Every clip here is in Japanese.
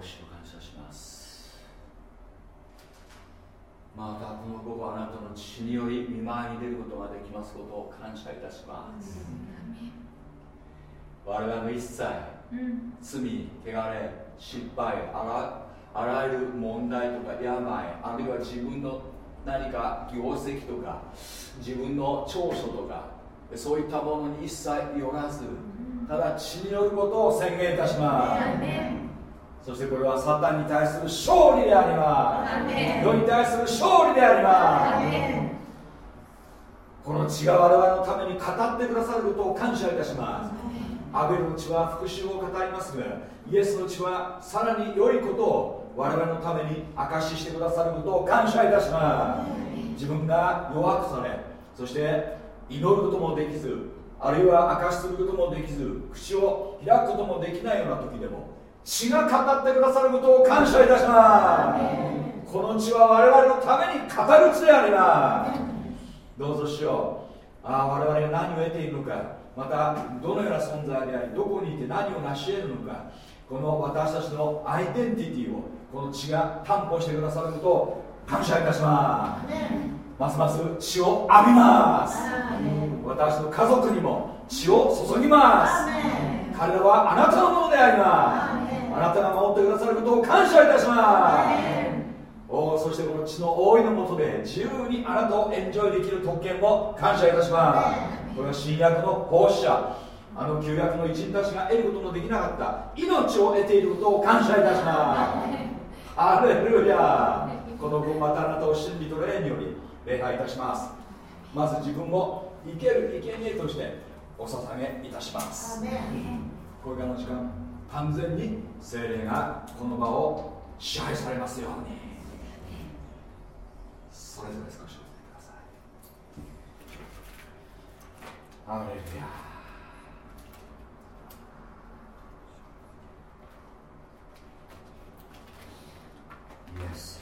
「主により見舞いに出ることができますことを感謝いたします、我々の一切、うん、罪汚れ失敗あらあらゆる問題とか病あるいは自分の何か業績とか自分の長所とかそういったものに一切よらずただ血によることを宣言いたします、そしてこれはサタンに対する勝利であります。世に対する勝利であります。この血が我々のために語ってくださることを感謝いたします。アベルの血は復讐を語りますがイエスの血はさらに良いことを我々のために証ししてくださることを感謝いたします。自分が弱くされそして祈ることもできずあるいは証しすることもできず口を開くこともできないような時でも血が語ってくださることを感謝いたします。この血は我々のために語る血であります。どうぞしよう。ああ我々が何を得ているのか。またどのような存在でありどこにいて何を成し得るのか。この私たちのアイデンティティをこの血が担保してくださることを感謝いたします。ますます血を浴びます。私の家族にも血を注ぎます。彼らはあなたのものであります感謝いたします。おそしてこの血の大いのもとで自由にあなたをエンジョイできる特権も感謝いたします。これは新約の奉仕者あの旧約の一員たちが得ることのできなかった命を得ていることを感謝いたします。アレルヤこの分またあなたを真理と霊により礼拝いたします。まず自分を生ける生贄としてお捧げいたします。これからの時間完全に精霊がこの場を支配されますように。それぞれ少しお待ちください。アレルヤ。Yes.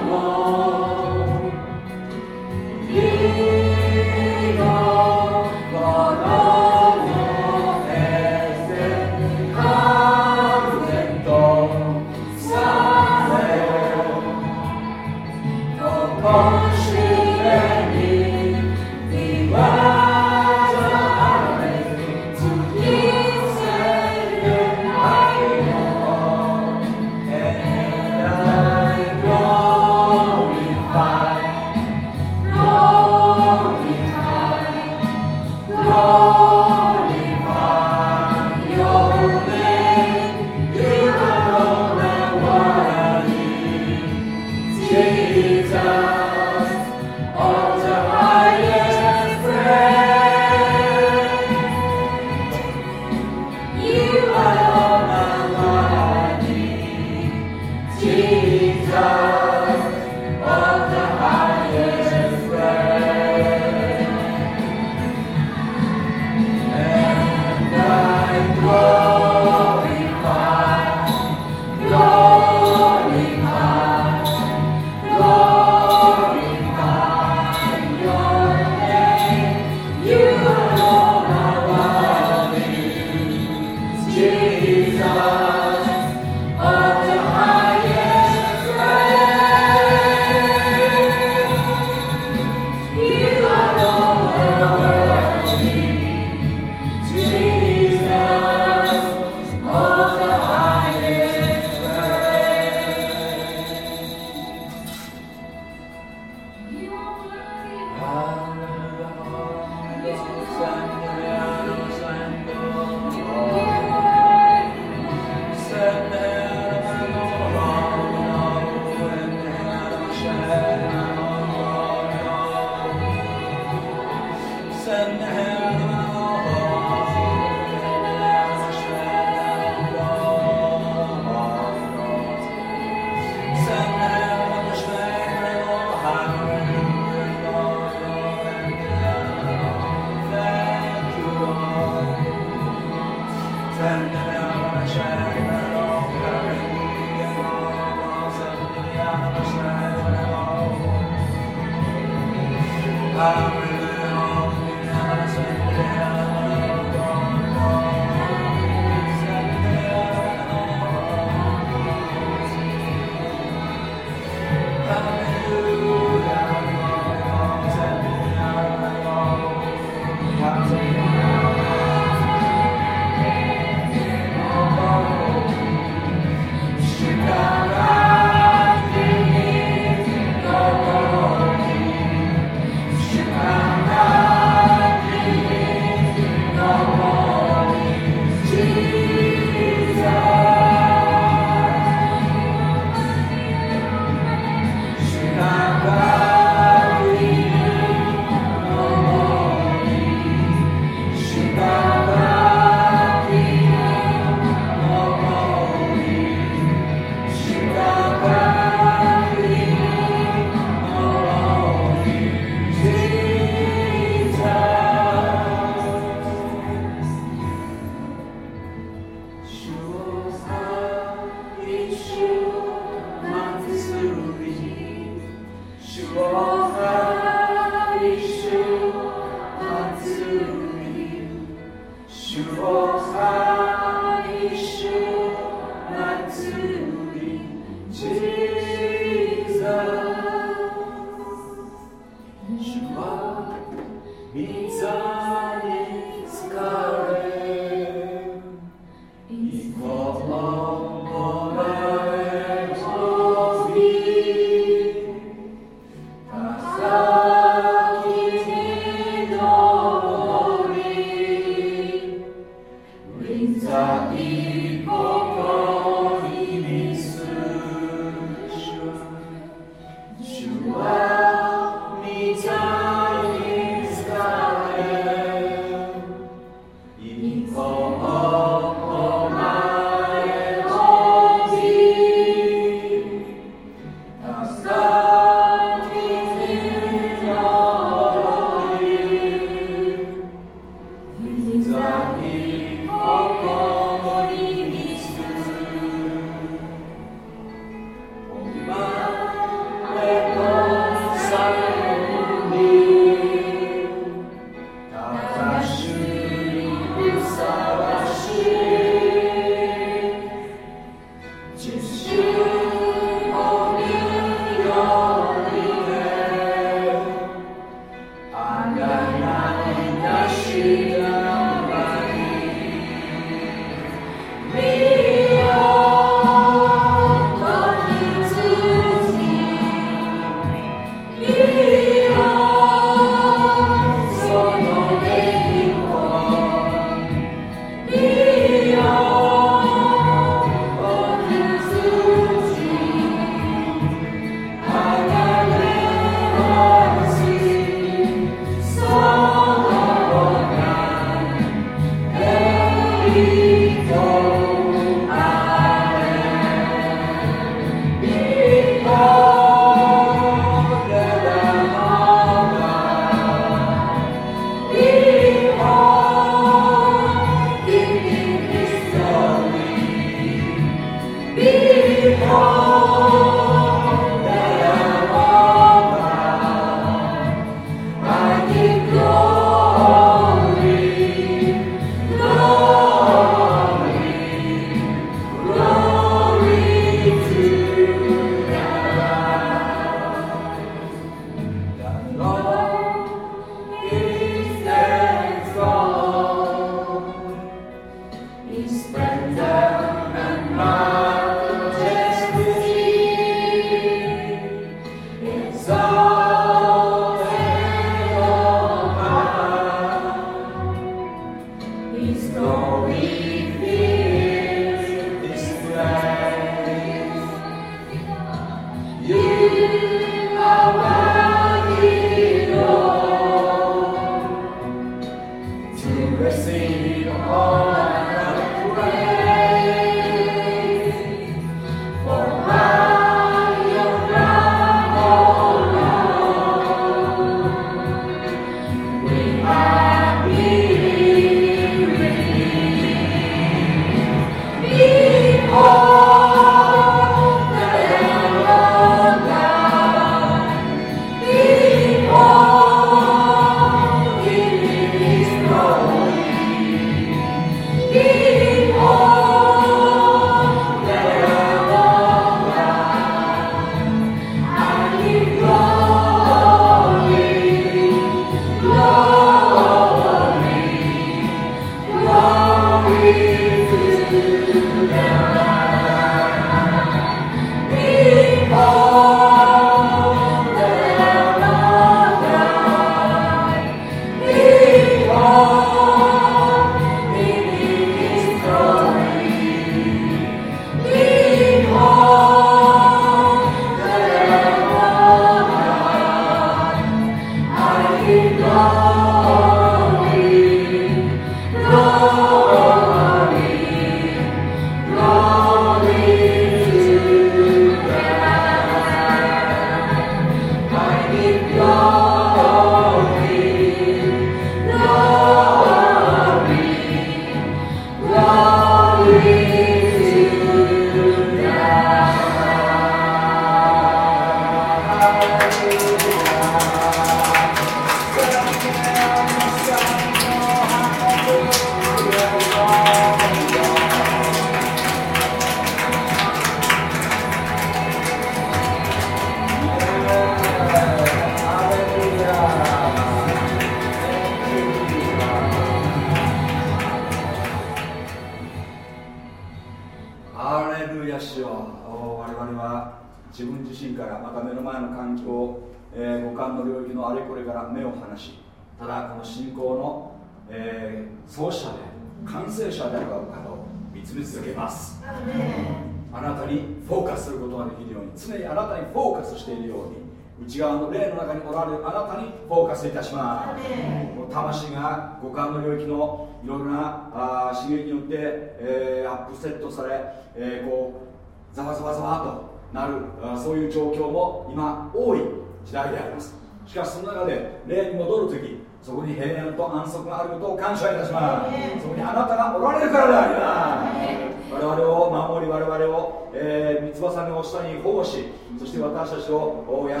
そういう状況も今多い時代であります。しかしその中で霊に戻る時そこに平安と安息があることを感謝いたします。そこにあなたがおられるからであります。我々を守り我々を、えー、三つ葉さんの下に保護しそして私たちを養い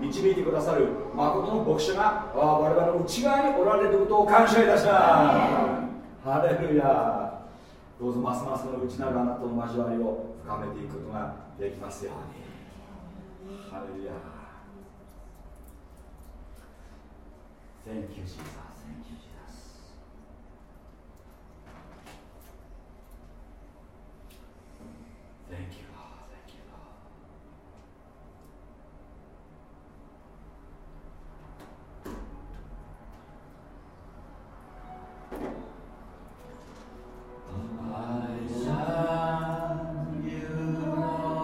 導いてくださる誠の牧師が我々の内側におられることを感謝いたします。ハレルヤ。どうぞますますの内なるあなたの交わりを深めていくことができますようにハレルヤ Thank you, Jesus. Thank you, Jesus. 愛さん、ゆう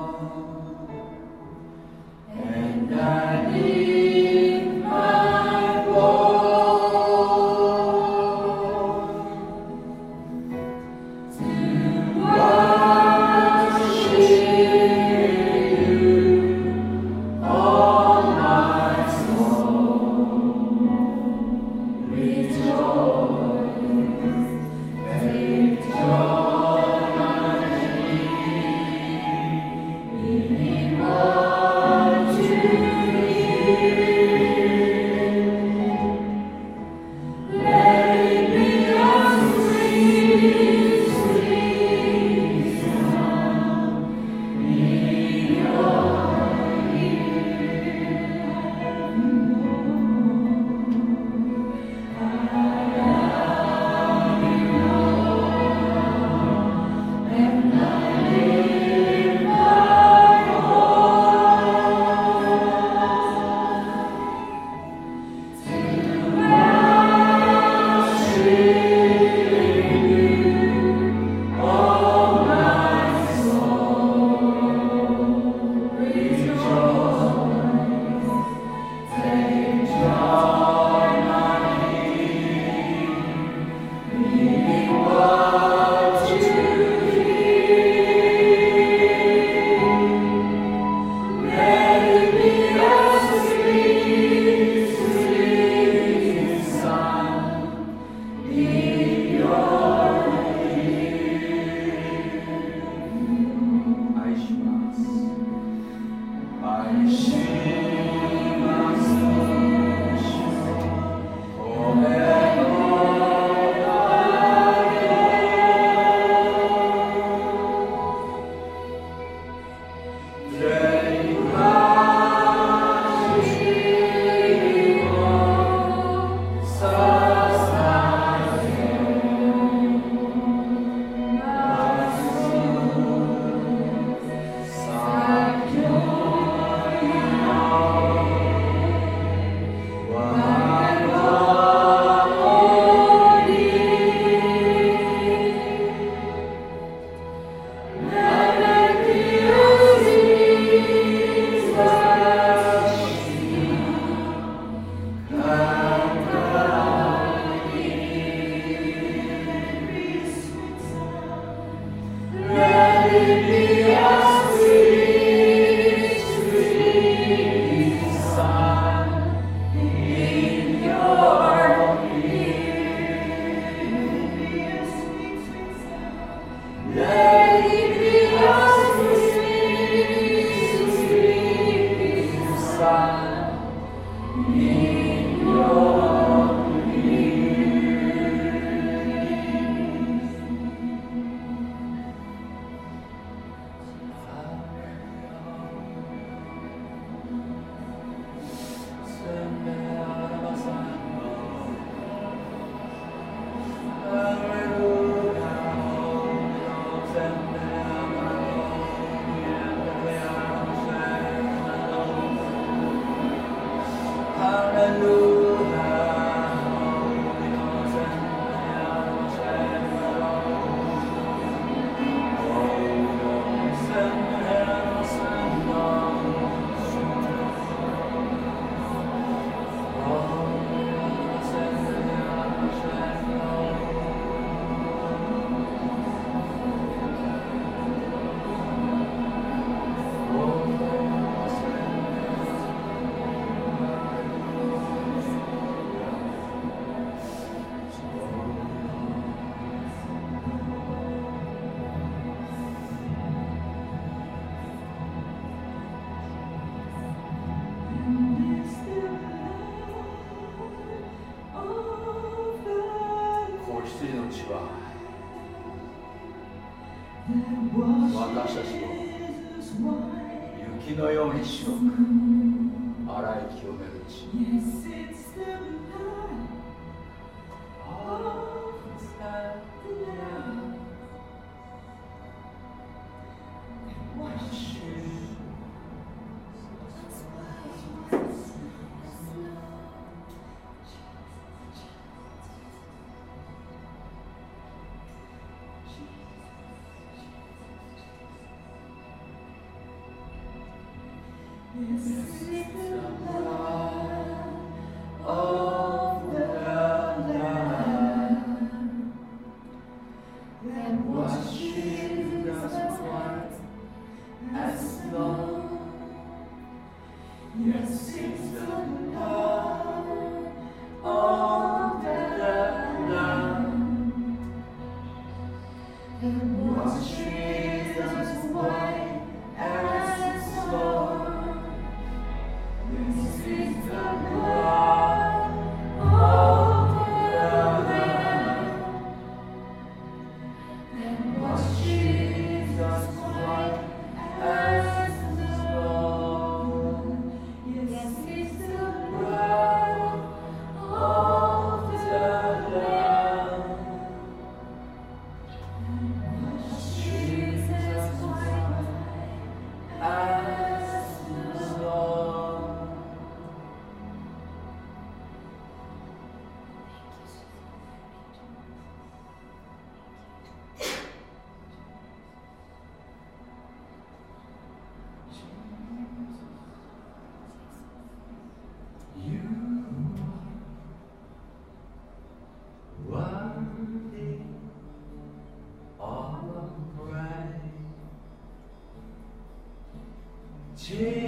Darling, my boy. Jesus.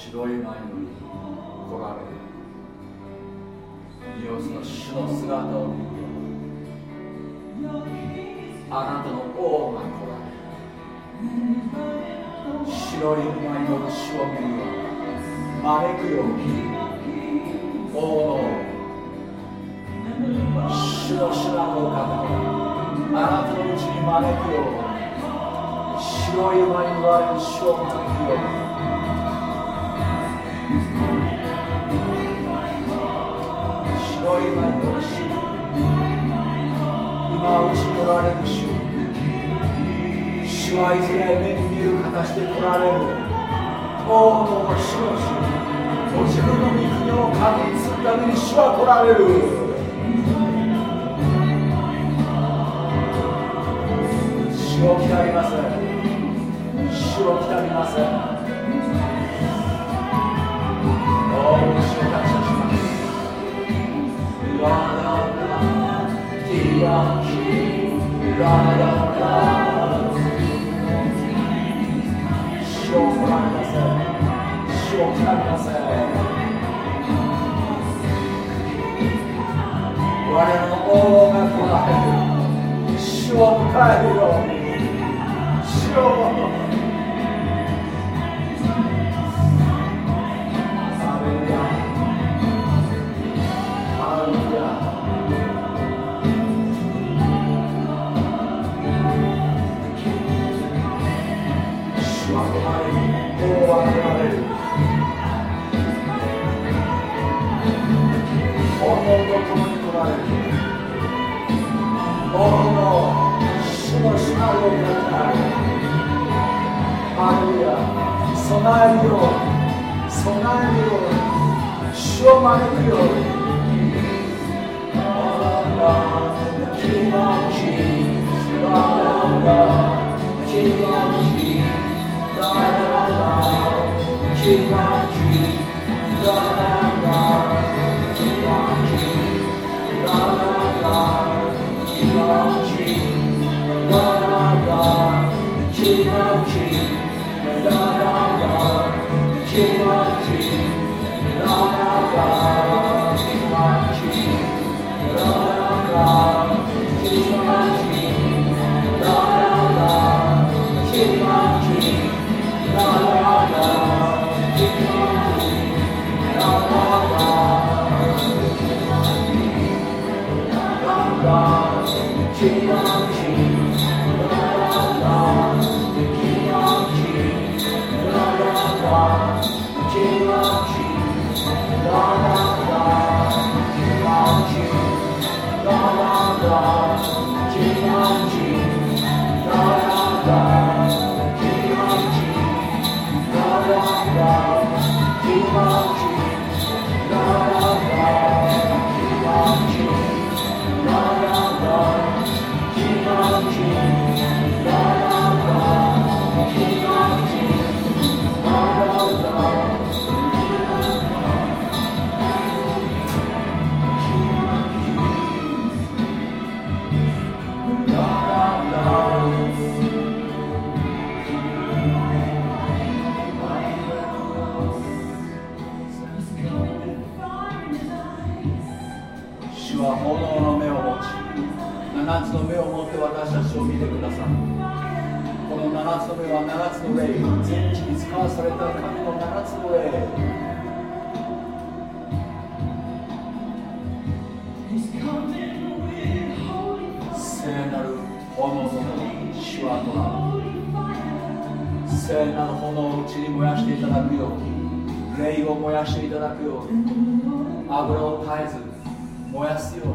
白い眉我太优秀 Hallelujah. Sonario. Sonario. Shomario. King of Kings, King of Kings, King of Kings, King of Kings, King of Kings. Keep on 7つのは7つの全地に使わされた神の7つの聖なる炎をうちに燃やしていただくよう。に霊を燃やしていただくよう。に油を絶えず燃やすよう。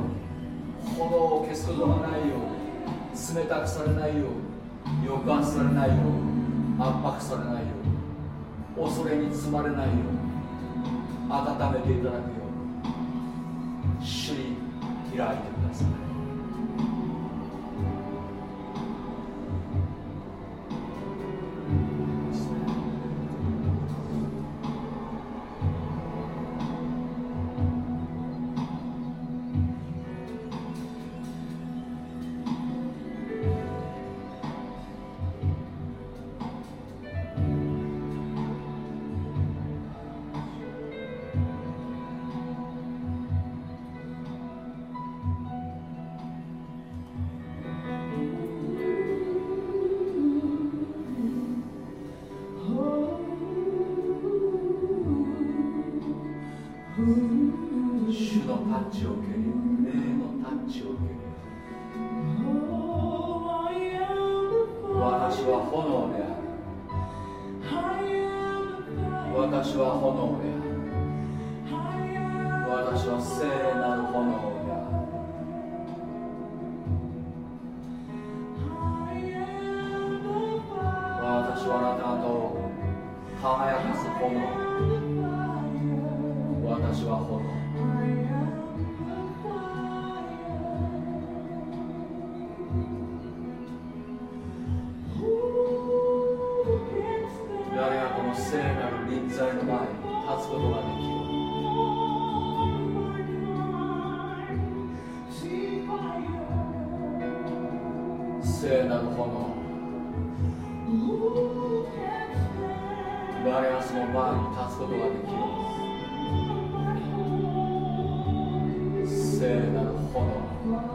に炎を消すことがないよう。に冷たくされないよう。に予感されないよう圧迫されないよう恐れに積まれないよう温めていただくよう主に開いてください。れの前に立つことができる聖なる炎。バ々アスの前に立つことができる聖なる炎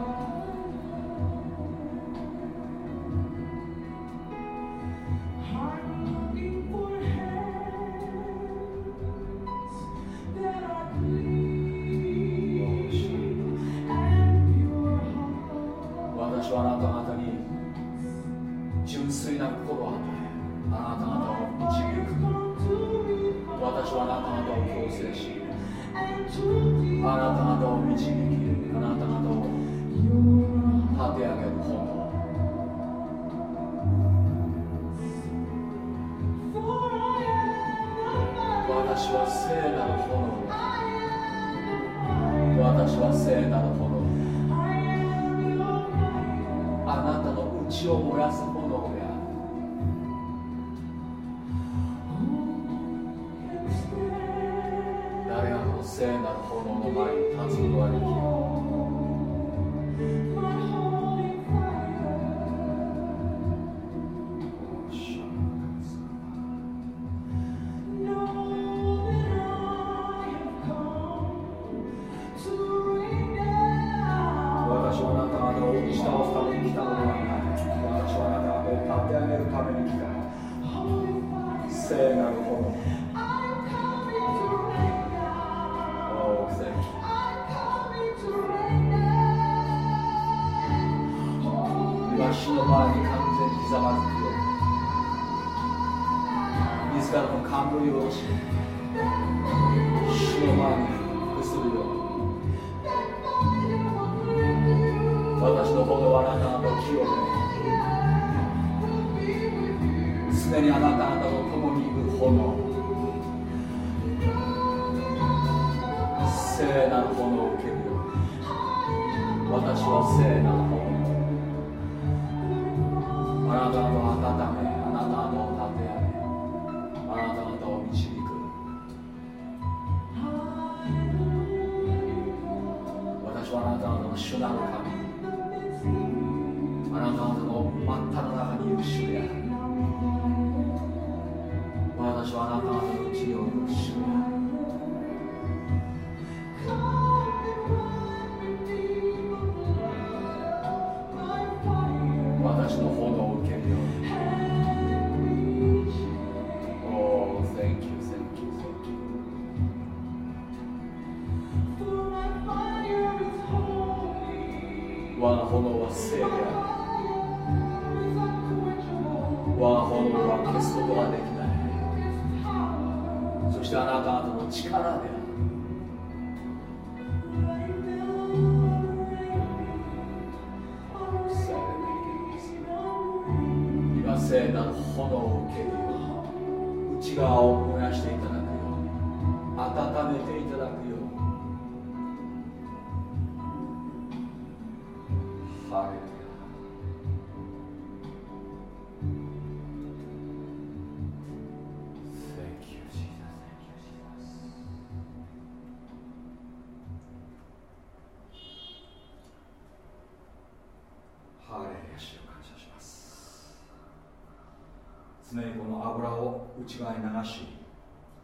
油を内側に流し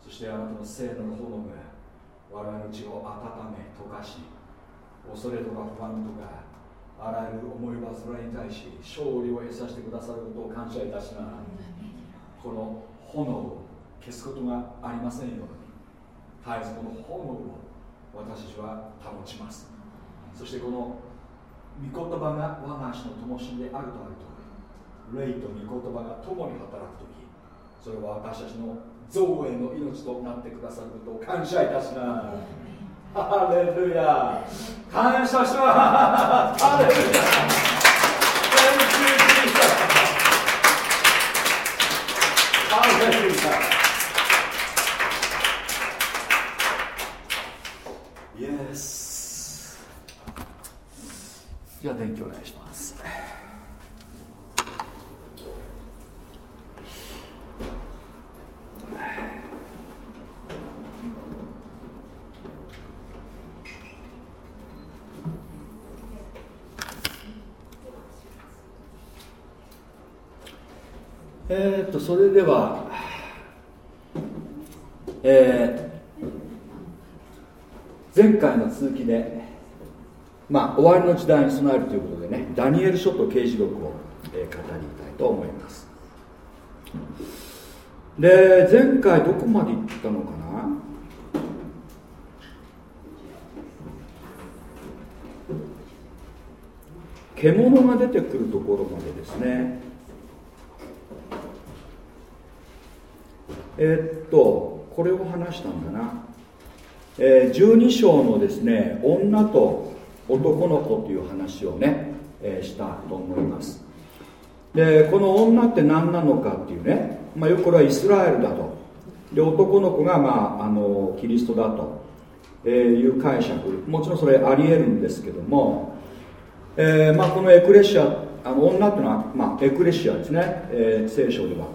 そしてあなたの聖なる炎が我々の内を温め溶かし恐れとか不安とかあらゆる思い煩いに対し勝利を得させてくださることを感謝いたしながらこの炎を消すことがありませんように絶えずこの炎を私たちは保ちます。そしてこの御言葉が我が足の灯火であるとあると霊と御言葉が共に働く時それは私たちの造営の命となってくださることを感謝いたします。ハレルヤ感謝します。ハレルヤ Thank you, Jesus. ハレルヤじゃあ電気お願いしますえー、っとそれではえー、前回の続きでまあ、終わりの時代に備えるということでねダニエル書と刑事録を、えー、語りたいと思います。で前回どこまで行ったのかな？獣が出てくるところまでですね。えー、っとこれを話したんだな、えー、12章のですね女と男の子という話をね、えー、したと思います。でこの女って何なのかっていうね、まあ、よくこれはイスラエルだと。で男の子が、まあ、あのキリストだと、えいう解釈。もちろんそれありえるんですけども、えー、まあ、このエクレシアあの女っていうのは、まあ、エクレシアですね、えー、聖書では。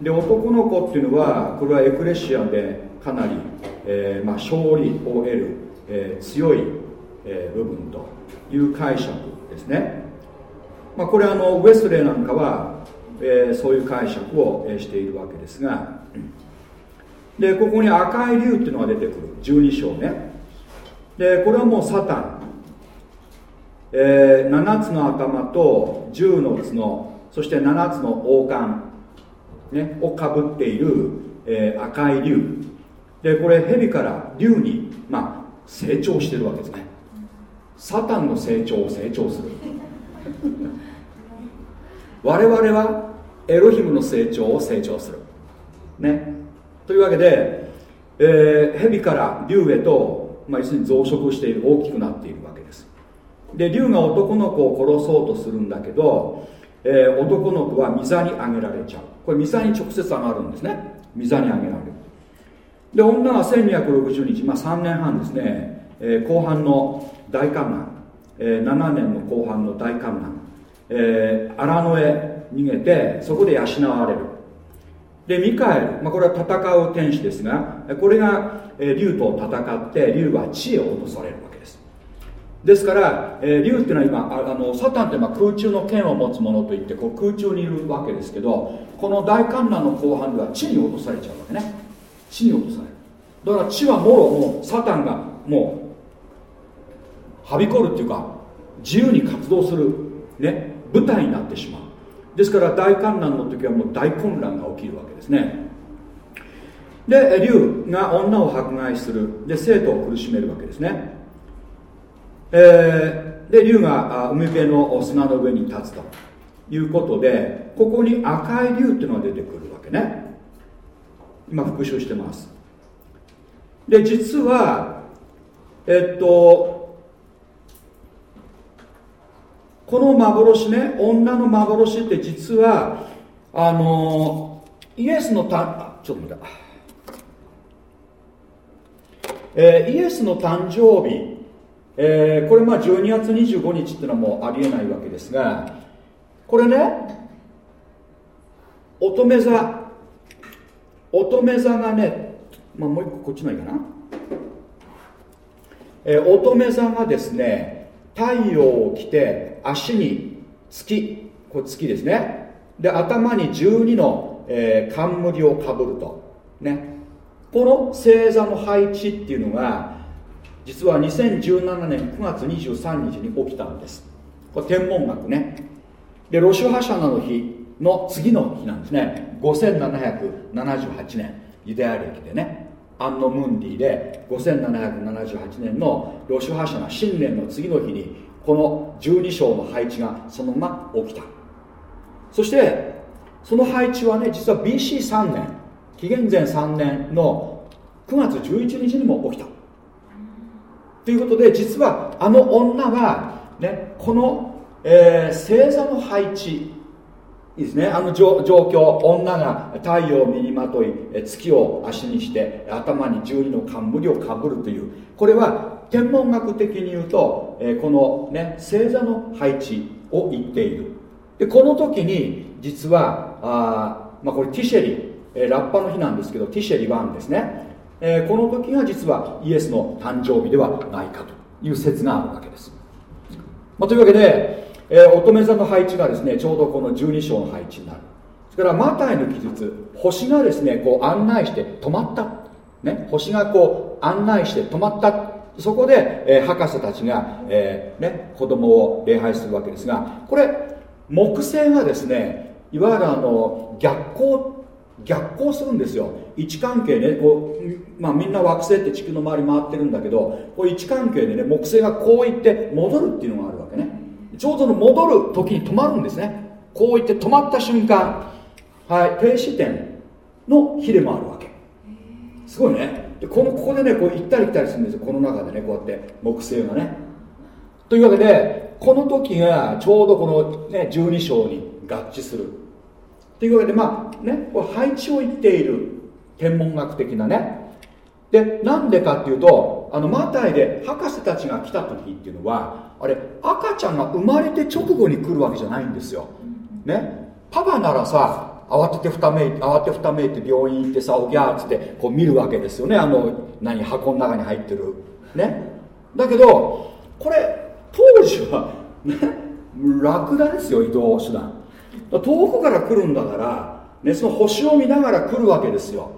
で男の子っていうのはこれはエクレシアでかなり、えー、まあ、勝利を得る、え強いえ部分という解釈ですね、まあ、これあのウェスレーなんかは、えー、そういう解釈を、えしているわけですが。でここに赤い竜っていうのが出てくる。12章ね。でこれはもうサタン、えー、7つの頭と10の角。そして7つの王冠、ね、をかぶっている、えー、赤い竜。でこれ蛇から竜に、まあ、成長してるわけですね。サタンの成長を成長する。我々はエロヒムの成長を成長する。ね。というわけで、えー、蛇から竜へと、まあ、要するに増殖している大きくなっているわけです。で竜が男の子を殺そうとするんだけど、えー、男の子は御座にあげられちゃう。これ御座に直接上がるんですね。御座にあげられる。で女は1260日、まあ、3年半ですね、えー、後半の大観覧、えー、7年の後半の大観覧、えー、荒野へ逃げてそこで養われる。でミカエル、まあ、これは戦う天使ですがこれが、えー、竜と戦って竜は地へ落とされるわけ。ですから、えー、竜っていうのは今あのサタンってまあ空中の剣を持つものといってこう空中にいるわけですけどこの大観覧の後半では地に落とされちゃうわけね。地に落とされる。だから地はもろもうサタンがもうはびこるっていうか自由に活動する、ね、舞台になってしまう。ですから大観覧の時はもう大混乱が起きるわけですね。で竜が女を迫害する。で生徒を苦しめるわけですね、えー、で竜が海辺の砂の上に立つということでここに赤い竜っていうのが出てくるわけね。今復習してます。で実はえっとこの幻ね女の幻って実はあのイエスのたちょっと待って、えー、イエスの誕生日、えー、これまあ12月25日っていうのはもうありえないわけですがこれね乙女座。乙女座がね、まあ、もう一個こっちのいいかな、えー、乙女座がですね太陽を着て足に月。これ月ですね。で頭に12の、えー、冠をかぶると。ね。この星座の配置っていうのが実は2017年9月23日に起きたんです。これ天文学ね。でロシュハシャナの日の次の日なんですね。5778年。ユダヤ歴でね。アンノムンディで5778年のロシュハシャナ新年の次の日にこの12章の配置がそのまま起きた。そしてその配置はね実は BC3 年。紀元前3年の9月11日にも起きた。ということで実はあの女は、ね、この、えー、星座の配置いいですねあの状況女が太陽を身にまとい月を足にして頭に12の冠をかぶるというこれは天文学的に言うと、え、この、ね、星座の配置を言っている。でこの時に実はあ、まあ、これティシェリ、え、ラッパの日なんですけどティシェリ1ですね、えー、この時が実はイエスの誕生日ではないかという説があるわけです、まあ、というわけでえー、乙女座の配置がですねちょうどこの12章の配置になる。それからマタイの記述。星がですねこう案内して止まった、ね、星がこう案内して止まった。そこで、えー、博士たちが、えーね、子供を礼拝するわけですがこれ木星がですねいわゆるあの逆行逆行するんですよ。位置関係ねこう、まあ、みんな惑星って地球の周り回ってるんだけどこう位置関係でね木星がこういって戻るっていうのがあるわけね。ちょうどの戻る時に止まるんですね。こう言って止まった瞬間はい停止点の日でもあるわけ。すごいね。でこのここでねこう行ったり来たりするんですよ。この中でねこうやって木星がね。というわけでこの時がちょうどこの、ね、12章に合致する。というわけでまあねこれ配置を言っている天文学的なね。でなんでかっていうとあのマタイで博士たちが来た時っていうのはあれ赤ちゃんが生まれて直後に来るわけじゃないんですよ。ね。パパならさ慌ててふためい慌てふためいて病院行ってさおぎゃーっつってこう見るわけですよね。あの何箱の中に入ってる。ね。だけどこれ当時はねラクダですよ移動手段。遠くから来るんだから、ね、その星を見ながら来るわけですよ。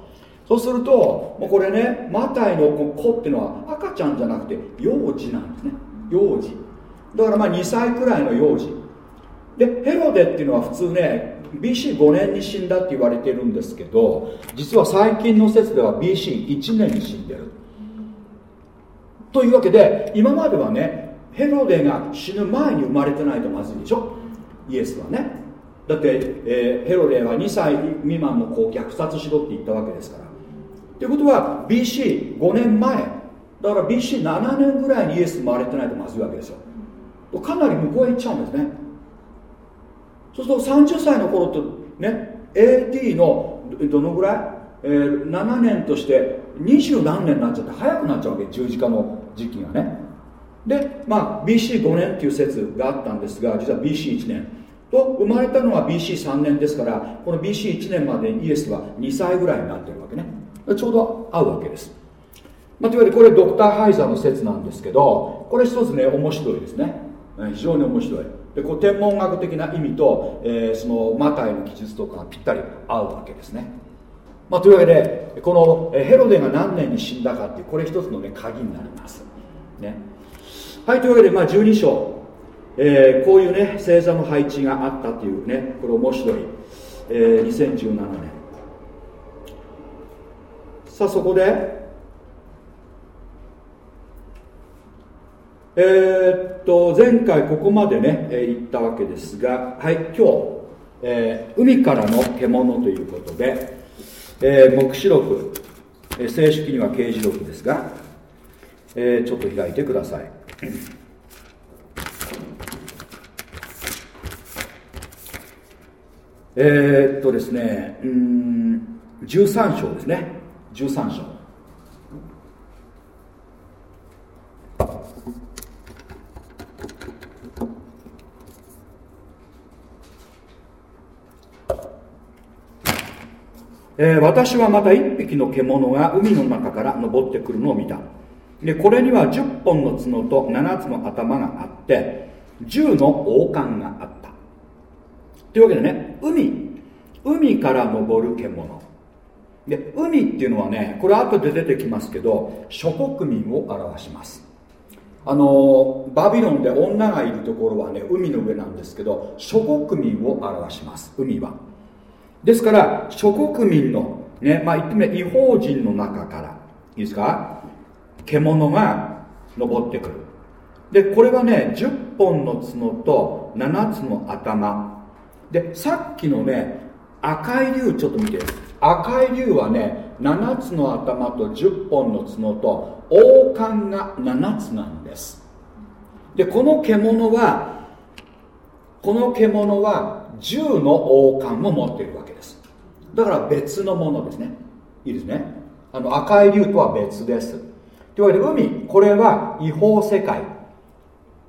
そうするともうこれねマタイの子っていうのは赤ちゃんじゃなくて幼児なんですね。幼児。だからまあ2歳くらいの幼児。でヘロデっていうのは普通ね BC5 年に死んだって言われてるんですけど実は最近の説では BC1 年に死んでる。というわけで今まではねヘロデが死ぬ前に生まれてないとまずいでしょ。イエスはね。だって、えー、ヘロデは2歳未満の子を虐殺しろって言ったわけですから。ということは BC5 年前。だから BC7 年ぐらいにイエス生まれてないとまずいわけですよ。かなり向こうへ行っちゃうんですね。そうすると30歳の頃とね AD のどのぐらい、えー、7年として二十何年になっちゃって早くなっちゃうわけ十字架の時期がね。でまあ BC5 年っていう説があったんですが実は BC1 年。と生まれたのは BC3 年ですからこの BC1 年までイエスは2歳ぐらいになってるわけね。ちょうど合うわけです、まあ、というわけでこれドクター・ハイザーの説なんですけどこれ一つね面白いですね。非常に面白い。でこう天文学的な意味と、えー、そのマタイの記述とかがぴったり合うわけですね、まあ、というわけでこのヘロデが何年に死んだかってこれ一つの、ね、鍵になります、ね、はいというわけで、まあ、12章、えー、こういうね星座の配置があったというねこれ面白い、えー、2017年。さあそこでえー、っと前回ここまでね、えー、言ったわけですがはい今日、えー、海からの獣ということで、え黙示録、え正式には刑事録ですが、えちょっと開いてください。えー、っとですねうん13章ですね。13章。えー、私はまた一匹の獣が海の中から登ってくるのを見た。でこれには10本の角と7つの頭があって10の王冠があった。というわけでね。海。海から登る獣。で海っていうのはねこれ後で出てきますけど諸国民を表します。あのバビロンで女がいるところはね海の上なんですけど諸国民を表します。海は。ですから諸国民のねまあ言ってみれば違法人の中からいいですか？獣が登ってくる。でこれはね10本の角と7つの頭でさっきのね赤い竜ちょっと見て。赤い竜はね7つの頭と10本の角と王冠が7つなんです。でこの獣はこの獣は10の王冠を持っているわけです。だから別のものですね。いいですね。あの赤い竜とは別です。というわけで海これは違法世界。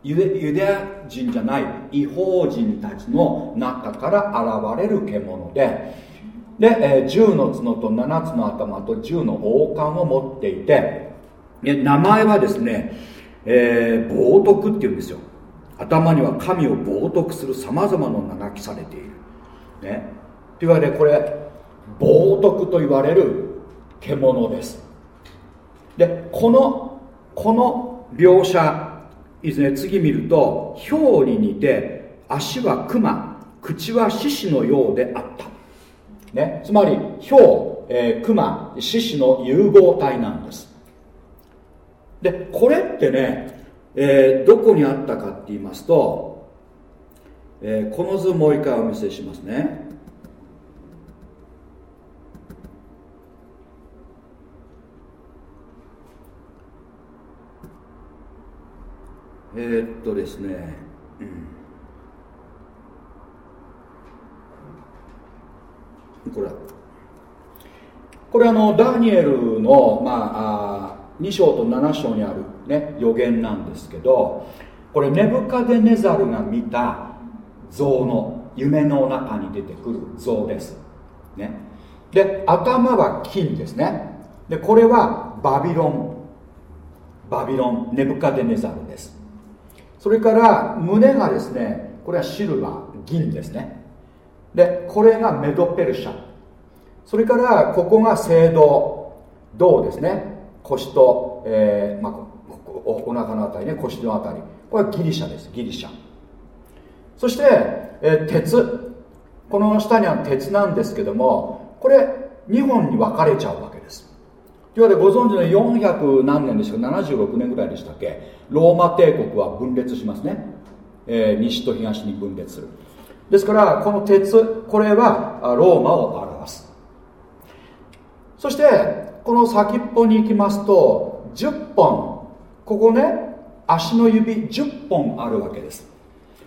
ユダヤ人じゃない違法人たちの中から現れる獣で。で、えー、10の角と7つの頭と10の王冠を持っていて。名前はですね、えー、冒涜っていうんですよ。頭には神を冒涜するさまざまな名が記されている。ね。というわけでこれ冒涜と言われる獣です。でこのこの描写いいですね次見ると豹に似て足は熊口は獅子のようであった、ね、つまり豹、えー、熊獅子の融合体なんです。でこれってね、えー、どこにあったかって言いますと、えー、この図もう一回お見せしますね。えー、っとですね、うん、これ。これあのダニエルの、まあ、あ2章と7章にある、ね、予言なんですけどこれネブカデネザルが見た像の夢の中に出てくる像です、ね、で頭は金ですね。でこれはバビロン。バビロンネブカデネザルです。それから胸がですねこれはシルバー銀ですね。でこれがメドペルシャそれからここが青銅。銅ですね。腰と、えーまあ、お腹のあたりね。腰のあたり。これはギリシャです。ギリシャ。そして、えー、鉄。この下には鉄なんですけどもこれ2本に分かれちゃうわいわゆるご存知の400何年でしたか？76年ぐらいでしたっけ？ローマ帝国は分裂しますね、えー、西と東に分裂する。ですからこの鉄これはローマを表す。そしてこの先っぽに行きますと10本。ここね足の指10本あるわけです。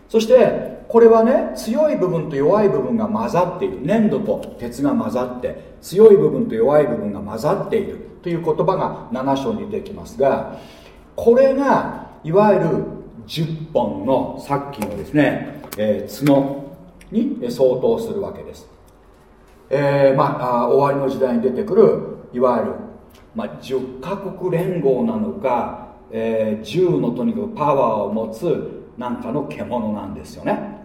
そしてこれはね強い部分と弱い部分が混ざっている。粘土と鉄が混ざって強い部分と弱い部分が混ざっている。という言葉が7章に出てきますがこれがいわゆる10本のさっきのですね、えー、角に相当するわけです、えー、まあ終わりの時代に出てくるいわゆる、まあ、10カ国連合なのか、えー、10のとにかくパワーを持つなんかの獣なんですよね。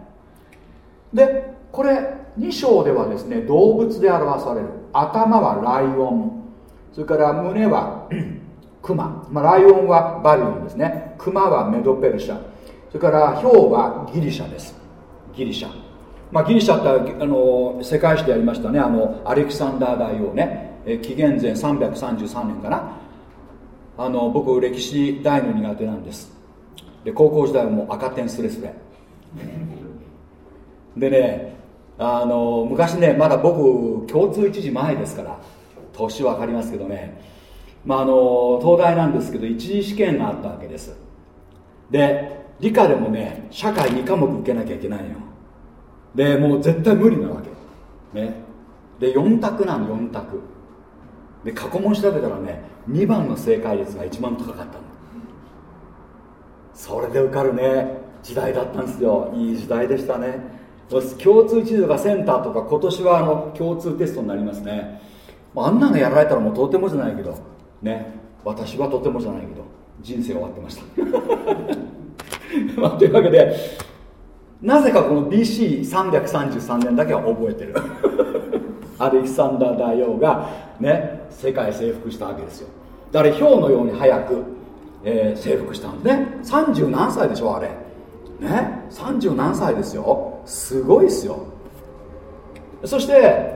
でこれ2章ではですね動物で表される。頭はライオン。それから胸は クマ、まあ、ライオンはバリオンですね。クマはメドペルシャ。それからヒョウはギリシャです。ギリシャ、まあ、ギリシャってあの世界史でやりましたね。あのアレキサンダー大王ね。え紀元前333年かな。あの僕歴史大の苦手なんです。で高校時代はもう赤点スレスレでねあの昔ねまだ僕共通一時前ですから。年分かりますけどね。まああの東大なんですけど一次試験があったわけです。で理科でもね社会2科目受けなきゃいけないよ。でもう絶対無理なわけ。ね。で4択なの4択。で過去問調べたらね2番の正解率が一番高かったの。それで受かるね。時代だったんですよ。いい時代でしたね。共通地図がセンターとか今年はあの共通テストになりますね。あんなのやられたらもうとてもじゃないけどね私はとてもじゃないけど人生終わってました。まあ、というわけでなぜかこの BC333 年だけは覚えてる。アレキサンダー大王がね世界征服したわけですよ。だから氷のように早く、えー、征服したんですね。30何歳でしょあれ。ね30何歳ですよ。すごいですよ。そして、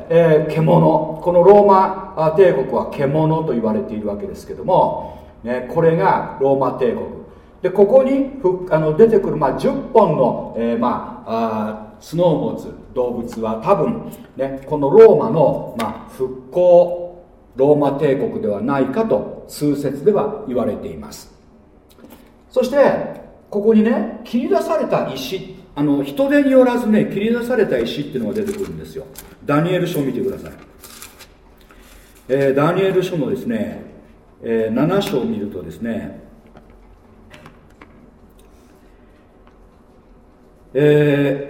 えー、獣。このローマ帝国は獣と言われているわけですけども、ね、これがローマ帝国。でここにふあの出てくる、まあ、10本の、えー、まああ角を持つ動物は多分、ね、このローマの、まあ、復興ローマ帝国ではないかと通説では言われています。そしてここにね切り出された石。あの人手によらずね切り出された石っていうのが出てくるんですよ。ダニエル書を見てください、えー、ダニエル書のですね、えー、7章を見るとですねえ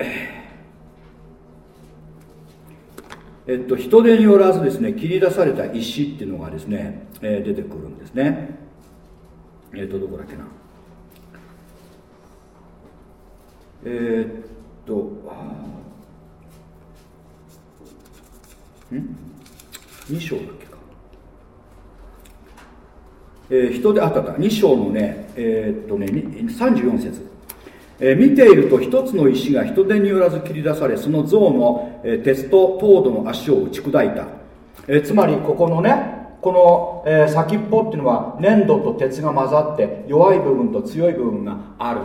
ー、えっと、人手によらずですね切り出された石っていうのがですね、えー、出てくるんですね。えっ、とどこだっけな。えー、っとん？2章だっけか。えー、人であったか2章のねえー、っとね34節。えー、見ていると一つの石が人手によらず切り出されその像の、えー、鉄と糖度の足を打ち砕いた、えー、つまりここのねこの、え先っぽっていうのは粘土と鉄が混ざって弱い部分と強い部分がある、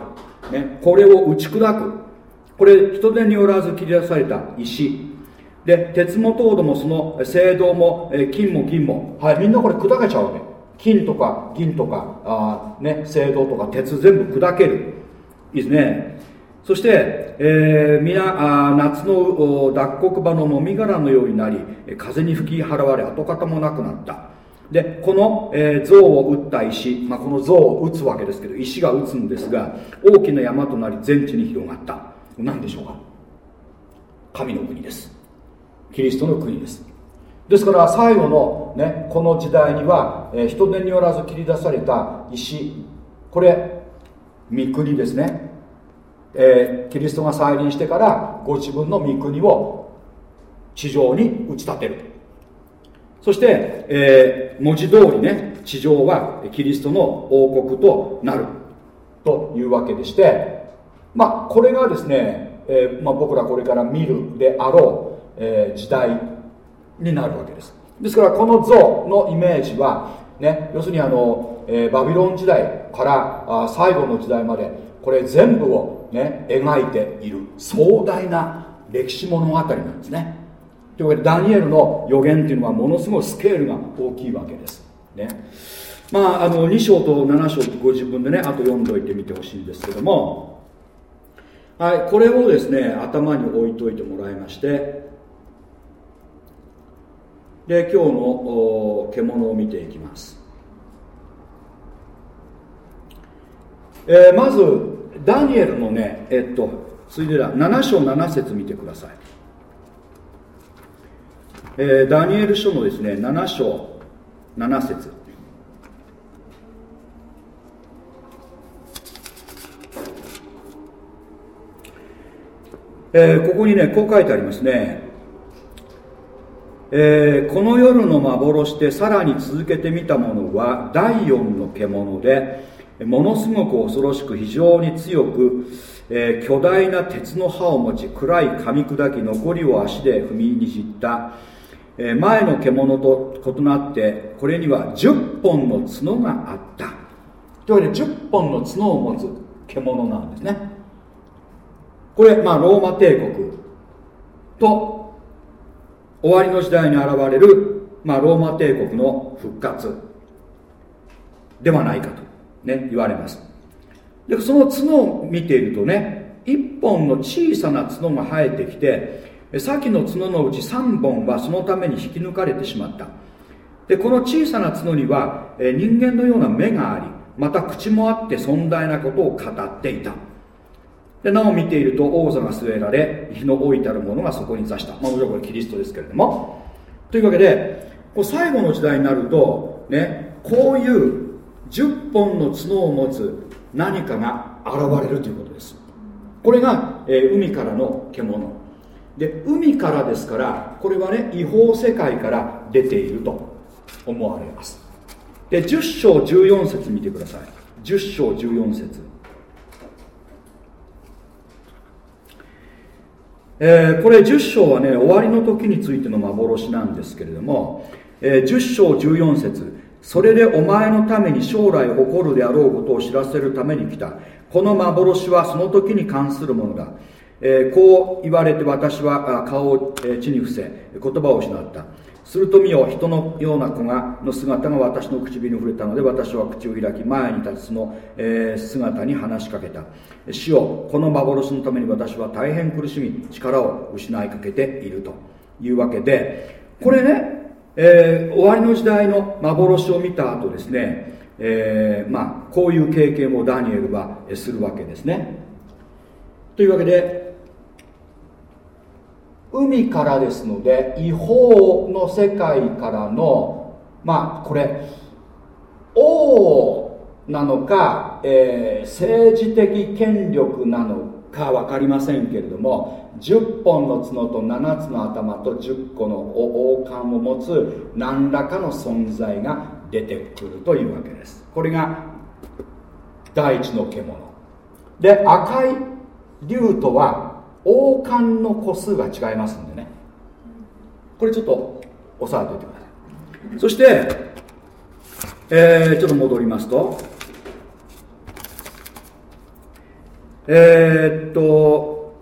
ね、これを打ち砕く。これ人手によらず切り出された石。で鉄も糖度もその青銅も、金も銀もはいみんなこれ砕けちゃうわけ。金とか銀とかあ、ね、青銅とか鉄全部砕ける。いいですね。そして、えー、皆あ夏の脱穀場のもみ殻のようになり風に吹き払われ跡形もなくなった。でこの、えー、像を打った石、まあ、この像を打つわけですけど石が打つんですが大きな山となり全地に広がった。何でしょうか？神の国です。キリストの国です。ですから最後の、ね、この時代には、えー、人手によらず切り出された石これ御国ですね、えー、キリストが再臨してからご自分の御国を地上に打ち立てる。そして、えー、文字通りね地上はキリストの王国となるというわけでしてまあこれがですね、えー、まあ、僕らこれから見るであろう、え時代になるわけです。ですからこの像のイメージはね、要するにあの、え、バビロン時代からあ最後の時代までこれ全部を、ね、描いている壮大な歴史物語なんですね。というわけでダニエルの予言っていうのはものすごいスケールが大きいわけです、ね、まああの2章と7章ご自分でねあと読んどいてみてほしいんですけども。はいこれをですね頭に置いといてもらいまして。で今日の獣を見ていきます、えー、まずダニエルのねえっとついでだ7章7節見てください、えー、ダニエル書のですね7章7節。えー、ここにねこう書いてありますね。えー、この夜の幻でさらに続けてみたものは第四の獣でものすごく恐ろしく非常に強く、えー、巨大な鉄の刃を持ち暗い噛み砕き残りを足で踏みにじった、えー、前の獣と異なってこれには10本の角があった。というわけで10本の角を持つ獣なんですね。これ、まあ、ローマ帝国と終わりの時代に現れる、まあ、ローマ帝国の復活ではないかと、ね、言われます。でその角を見ているとね一本の小さな角が生えてきて先の角のうち3本はそのために引き抜かれてしまった。でこの小さな角には人間のような目がありまた口もあって尊大なことを語っていた。でなお見ていると王座が据えられ日の置いてあるものがそこに座した。まあもちろんこれキリストですけれども。というわけでこう最後の時代になるとねこういう10本の角を持つ何かが現れるということです。これが、えー、海からの獣。で海からですからこれはね違法世界から出ていると思われます。で10章14節見てください。10章14節。えー、これ10章はね終わりの時についての幻なんですけれども、えー、10章14節。それでお前のために将来起こるであろうことを知らせるために来た。この幻はその時に関するものだ、えー、こう言われて私は顔を地に伏せ言葉を失った。すると見よ人のような子がの姿が私の唇に触れたので私は口を開き前に立つの、えー、姿に話しかけた。死をこの幻のために私は大変苦しみ力を失いかけていると。いうわけでこれね、えー、終わりの時代の幻を見た後ですね、えー、まあこういう経験をダニエルはするわけですね。というわけで海からですので違法の世界からのまあこれ王なのか、えー、政治的権力なのか分かりませんけれども10本の角と7つの頭と10個の王冠を持つ何らかの存在が出てくるというわけです。これが第一の獣。で赤い竜とは王冠の個数が違いますんでね。これちょっと押さえておいてください。そして、えー、ちょっと戻りますと。えー、っと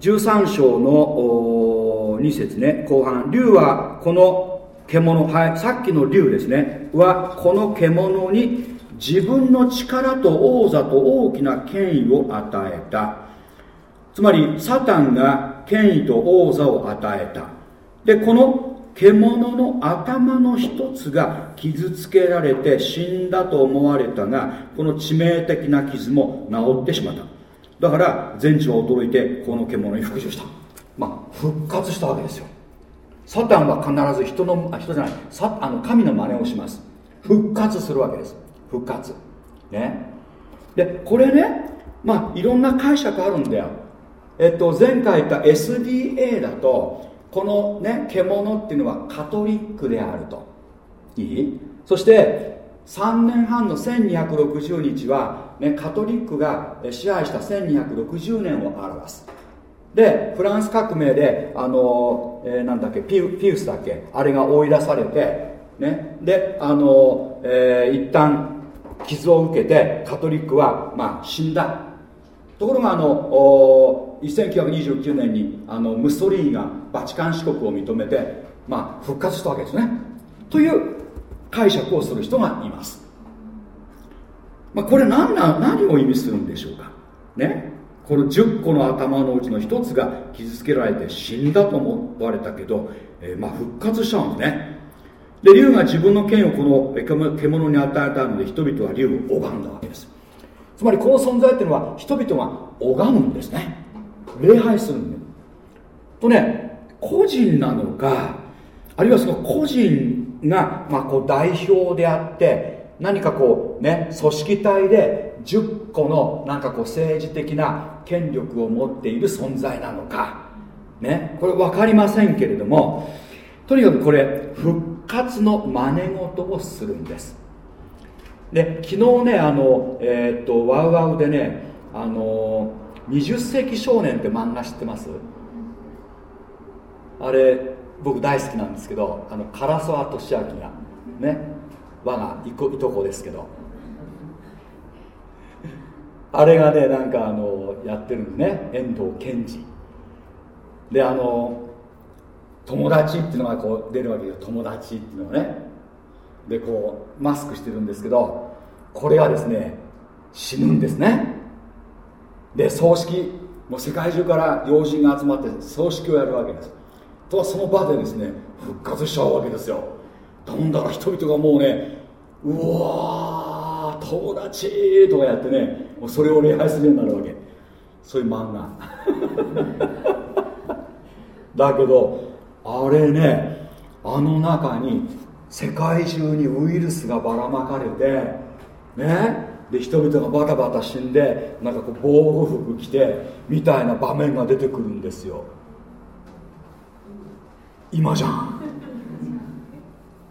13章の2節ね。後半。竜はこの獣、はい、さっきの竜ですね。はこの獣に自分の力と王座と大きな権威を与えた。つまりサタンが権威と王座を与えた。でこの獣の頭の一つが傷つけられて死んだと思われたがこの致命的な傷も治ってしまった。だから全地は驚いてこの獣に服従した。まあ復活したわけですよ。サタンは必ず人のあ人じゃない。サあの神の真似をします。復活するわけです。復活。ね。でこれねまあいろんな解釈あるんだよ。えっと、前回言った SDA だとこのね獣っていうのはカトリックであると。いい？そして3年半の1260日は、ね、カトリックが支配した1260年を表す。でフランス革命であの、えー、なんだっけピウピウスだっけあれが追い出されて、ね、であの、えー、一旦傷を受けてカトリックは、まあ、死んだ。ところがあの1929年にあのムッソリーニがバチカン市国を認めて、まあ、復活したわけですね。という解釈をする人がいます、まあ、これ何な何を意味するんでしょうか。ね。この10個の頭のうちの1つが傷つけられて死んだと思われたけど、えー、まあ復活しちゃうんですね。で竜が自分の剣をこの獣に与えたので人々は竜を拝んだわけです。つまりこの存在っていうのは人々が拝むんですね。礼拝するんでとね個人なのかあるいはその個人が、まあ、こう代表であって何かこうね組織体で10個のなんかこう政治的な権力を持っている存在なのかねこれ分かりませんけれどもとにかくこれ復活の真似事をするんです。で昨日ねあの、えー、っとワウワウでねあの20世紀少年って漫画知ってます？あれ僕大好きなんですけどあの唐沢俊明がね我がいいとこですけど。あれがねなんかあのやってるんですね遠藤健二。であの友達っていうのがこう出るわけよ。友達っていうのがね。でこうマスクしてるんですけどこれがですね死ぬんですね。で葬式もう世界中から要人が集まって葬式をやるわけです。とはその場でですね復活しちゃうわけですよ。だんだら人々がもうねうわー友達とかやってねもうそれを礼拝するようになるわけ。そういう漫画。だけどあれねあの中に世界中にウイルスがばらまかれてねで人々がバタバタ死んでなんかこう防護服着てみたいな場面が出てくるんですよ。今じゃん。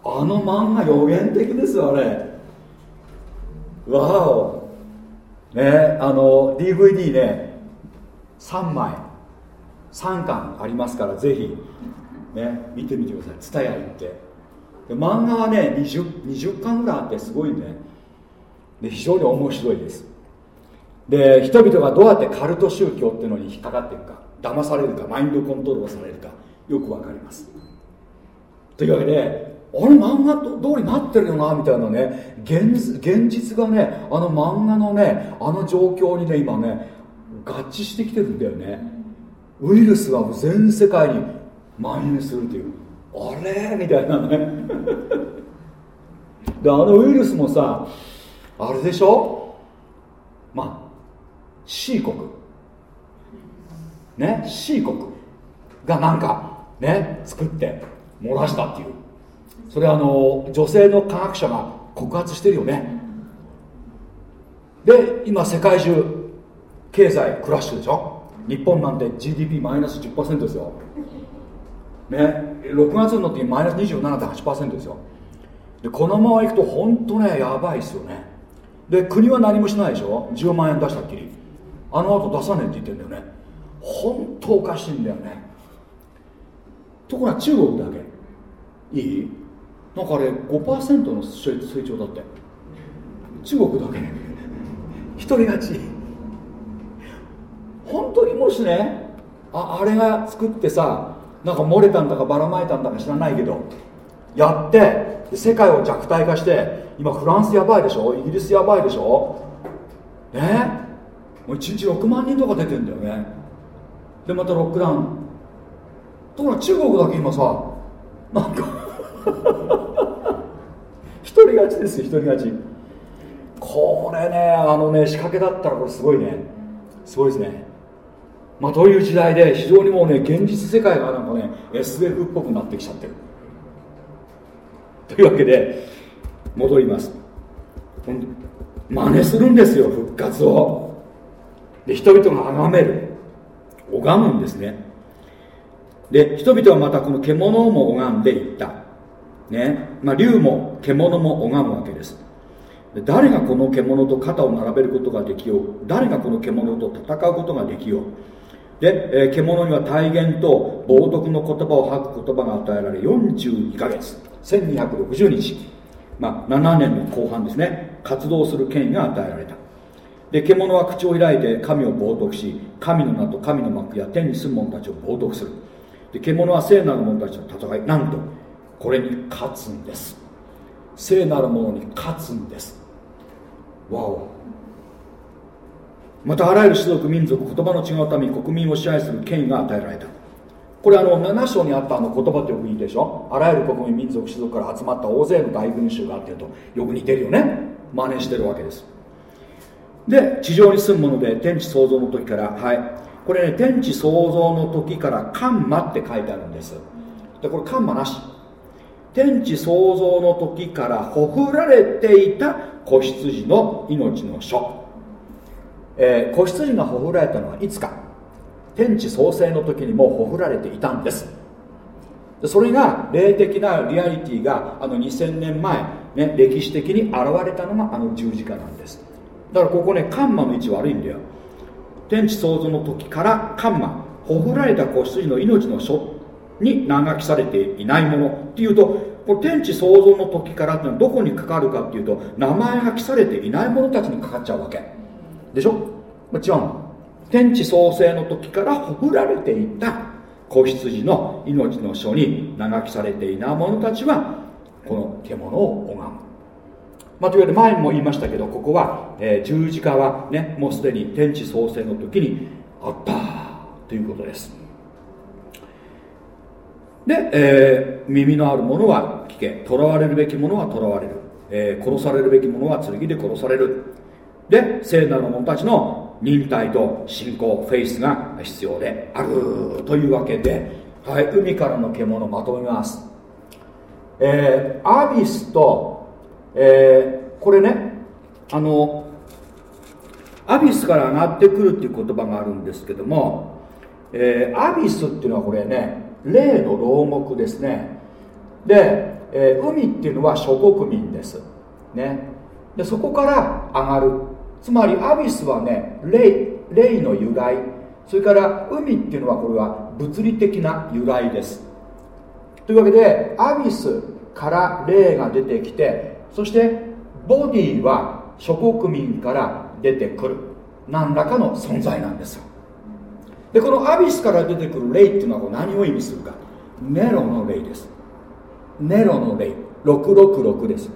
あの漫画予言的ですよあれ。わお。ねあの DVD ね。3枚。3巻ありますからぜひ。ね見てみてください。蔦屋行って。で漫画はね 20, 20巻ぐらいあってすごいね。で非常に面白いです。で人々がどうやってカルト宗教っていうのに引っかかっていくか騙されるかマインドコントロールされるかよくわかります。というわけであれ漫画通りになってるよな？みたいなね現現実がねあの漫画のねあの状況にね今ね合致してきてるんだよね。ウイルスが全世界に蔓延するという。あれ？みたいなね。であのウイルスもさあれでしょ？まあ C 国。ね？C 国。がなんかね？作って漏らしたっていう。それあの女性の科学者が告発してるよね。で今世界中経済クラッシュでしょ？日本なんて GDP マイナス10%ですよ。ね？6月の時マイナス27.8%ですよ。でこのままいくと本当ねやばいですよね。で国は何もしないでしょ？10万円出したっきり。あの後出さねえって言ってんだよね。本当おかしいんだよね。ところが中国だけ。いい？なんかあれ5%の成長だって。中国だけ。一人勝ち。本当にもしねああれが作ってさなんか漏れたんだかばらまいたんだか知らないけどやって世界を弱体化して今フランスやばいでしょ？イギリスやばいでしょ？ね？もう1日6万人とか出てんだよね。でまたロックダウン。ところが中国だけ今さなんか 一人勝ちですよ一人勝ち。これねあのね仕掛けだったらこれすごいね。すごいですね。まあという時代で非常にもうね現実世界がなんかね SF っぽくなってきちゃってる。というわけで戻ります。真似するんですよ復活を。で人々が崇める。拝むんですね。で人々はまたこの獣も拝んでいった。ね。まあ竜も獣も拝むわけです。誰がこの獣と肩を並べることができよう。誰がこの獣と戦うことができよう。で、えー、獣には大言と冒涜の言葉を吐く言葉が与えられ42ヶ月。1260日、まあ、7年の後半ですね。活動する権威が与えられた。で獣は口を開いて神を冒涜し神の名と神の幕や天に住む者たちを冒涜する。で獣は聖なる者たちの戦いなんとこれに勝つんです。聖なる者に勝つんです。わお。またあらゆる種族民族言葉の違う民国民を支配する権威が与えられた。これあの7章にあったあの言葉ってよく似てるでしょ？あらゆる国民民族種族から集まった大勢の大群衆があってとよく似てるよね。真似してるわけです。で地上に住むもので天地創造の時からはい。これね天地創造の時からカンマって書いてあるんです。でこれカンマなし。天地創造の時からほふられていた子羊の命の書、えー、子羊がほふられたのはいつか。天地創生の時にもほふられていたんです。それが霊的なリアリティがあの2000年前、ね、歴史的に現れたのがあの十字架なんです。だからここねカンマの位置悪いんだよ。天地創造の時からカンマほふられた子羊の命の書に長きされていないもの。っていうとこの天地創造の時からってのはどこにかかるかっていうと名前が記されていない者たちにかかっちゃうわけ。でしょ？違うの。天地創生の時からほふられていた子羊の命の書に長きされていない者たちはこの獣を拝む。まあ、というわけで前も言いましたけどここは、えー、十字架はねもうすでに天地創生の時にあったということです。で、えー、耳のある者は聞け。囚われるべき者は囚われる、えー、殺されるべき者は剣で殺される。で聖なる者たちの忍耐と信仰フェイスが必要であるというわけで、はい、海からの獣をまとめます、えー、アビスと、えー、これねあのアビスから上がってくるっていう言葉があるんですけども、えー、アビスっていうのはこれね霊の牢獄ですね。で、えー、海っていうのは諸国民です。ね。でそこから上がる。つまりアビスはね霊霊の由来。それから海っていうのはこれは物理的な由来です。というわけでアビスから霊が出てきてそしてボディは諸国民から出てくる。何らかの存在なんですよ。でこのアビスから出てくる霊っていうのは何を意味するか。ネロの霊です。ネロの霊。666です。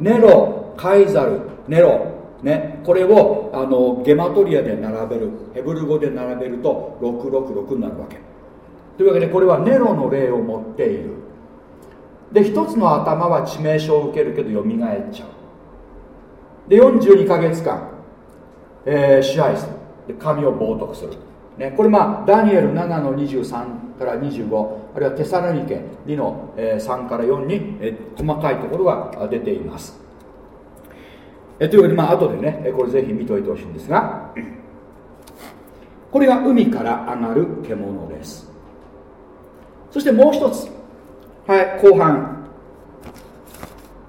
ネロカイザル。ネロね、これをあのゲマトリアで並べるヘブル語で並べると666になるわけ。というわけでこれはネロの霊を持っている。で一つの頭は致命傷を受けるけどよみがえっちゃう。で42ヶ月間、えー、支配する。で神を冒涜する、ね、これまあダニエル7の23から25あるいはテサロニケ2の、3から4に、えー、細かいところが出ています。えというわけでまあ後でねこれぜひ見といてほしいんですがこれが海から上がる獣です。そしてもう一つはい後半、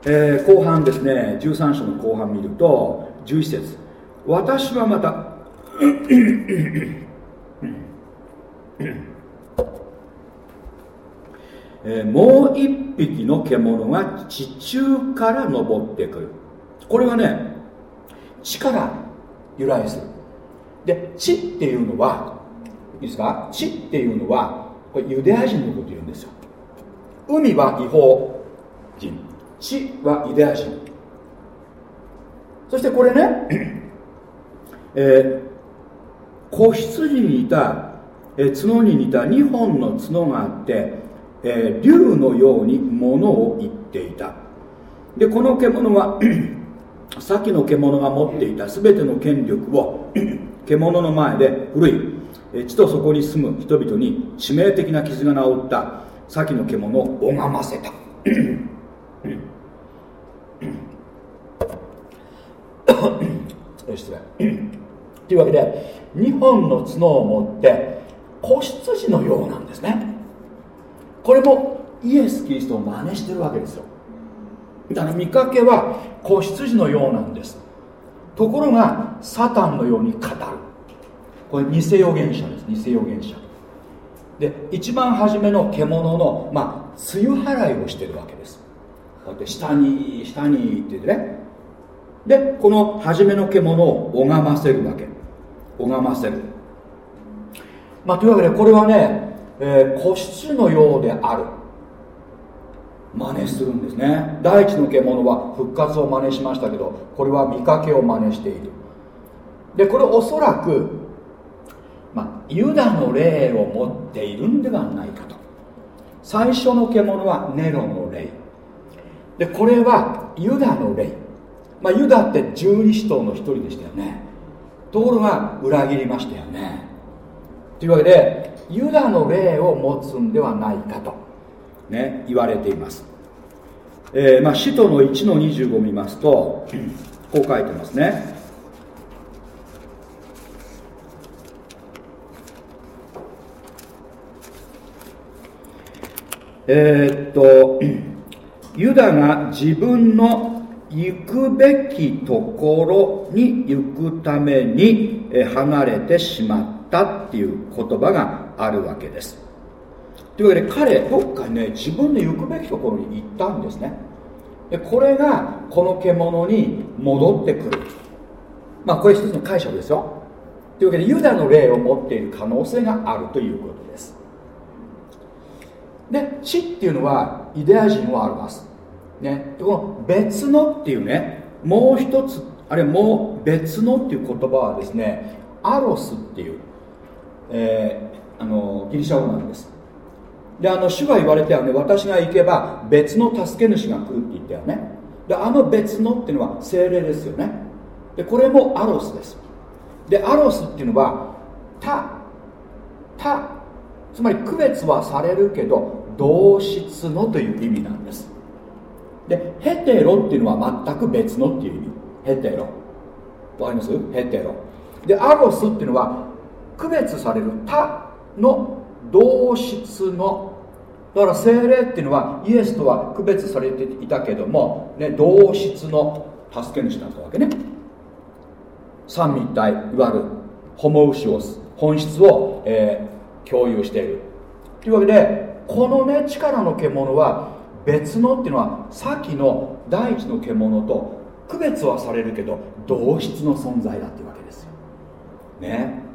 えー、後半ですね13章の後半見ると11節。私はまたえー、もう一匹の獣が地中から登ってくる。これはね地から由来する。で地っていうのはいいですか？地っていうのはこれユダヤ人のこと言うんですよ。海は違法人。地はユダヤ人。そしてこれね、えー、子羊に似た、えー、角に似た2本の角があって、えー、竜のように物を言っていた。でこの獣は先の獣が持っていた全ての権力を 獣の前で古い地とそこに住む人々に致命的な傷が治った先の獣を拝ませた。失礼。というわけで2本の角を持って子羊のようなんですね。これもイエス・キリストを真似してるわけですよ。だから見かけは子羊のようなんです。ところがサタンのように語る。これ偽預言者です。偽預言者。で一番初めの獣のまあ梅雨払いをしてるわけです。こうやって下に下にって言ってね。でこの初めの獣を拝ませるわけ。拝ませる。まあというわけでこれはね、えー、子羊のようである。真似するんですね。第一の獣は復活を真似しましたけどこれは見かけを真似している。でこれおそらく、まあ、ユダの霊を持っているんではないかと。最初の獣はネロの霊。でこれはユダの霊、まあ、ユダって十二使徒の一人でしたよね。ところが裏切りましたよね。というわけでユダの霊を持つんではないかと。ね、言われています、えーまあ、使徒の1の25を見ますとこう書いてますね。えー、っとユダが自分の行くべきところに行くために離れてしまったっていう言葉があるわけです。というわけで彼どっかね自分の行くべきところに行ったんですね。でこれがこの獣に戻ってくる。まあこれ一つの解釈ですよ。というわけでユダの霊を持っている可能性があるということです。で地っていうのはイデア人を表す。ね。でこの別のっていうねもう一つあるいはもう別のっていう言葉はですねアロスっていう、えー、あのギリシャ語なんです。であの主が言われたよね私が行けば別の助け主が来るって言ったよね。であの別のっていうのは精霊ですよね。でこれもアロスです。でアロスっていうのは他他つまり区別はされるけど同質のという意味なんです。でヘテロっていうのは全く別のっていう意味。ヘテロ。わかります？ヘテロ。でアロスっていうのは区別される他の同質のだから精霊っていうのはイエスとは区別されていたけども、ね、同質の助け主だったわけね。三位一体いわゆるホモウシオス本質を、えー、共有している。というわけでこのね力の獣は別のっていうのはさっきの第一の獣と区別はされるけど同質の存在だっていうわけですよ。ね。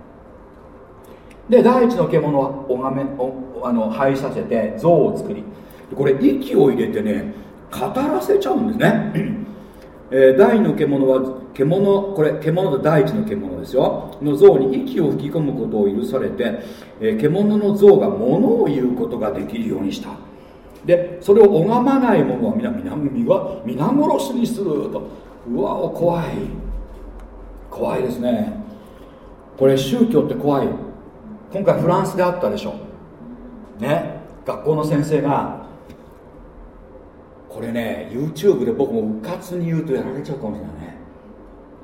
で第一の獣は拝めおあの拝させて像を作り。これ息を入れてね語らせちゃうんですね、えー、第二の獣は獣これ獣と第一の獣ですよ。の像に息を吹き込むことを許されて、えー、獣の像が物を言うことができるようにした。でそれを拝まない者は皆皆皆皆殺しにすると。うわお怖い。怖いですね。これ宗教って怖い。今回フランスであったでしょ。ね。学校の先生がこれね YouTube で僕もうかつに言うとやられちゃうかもしれないね。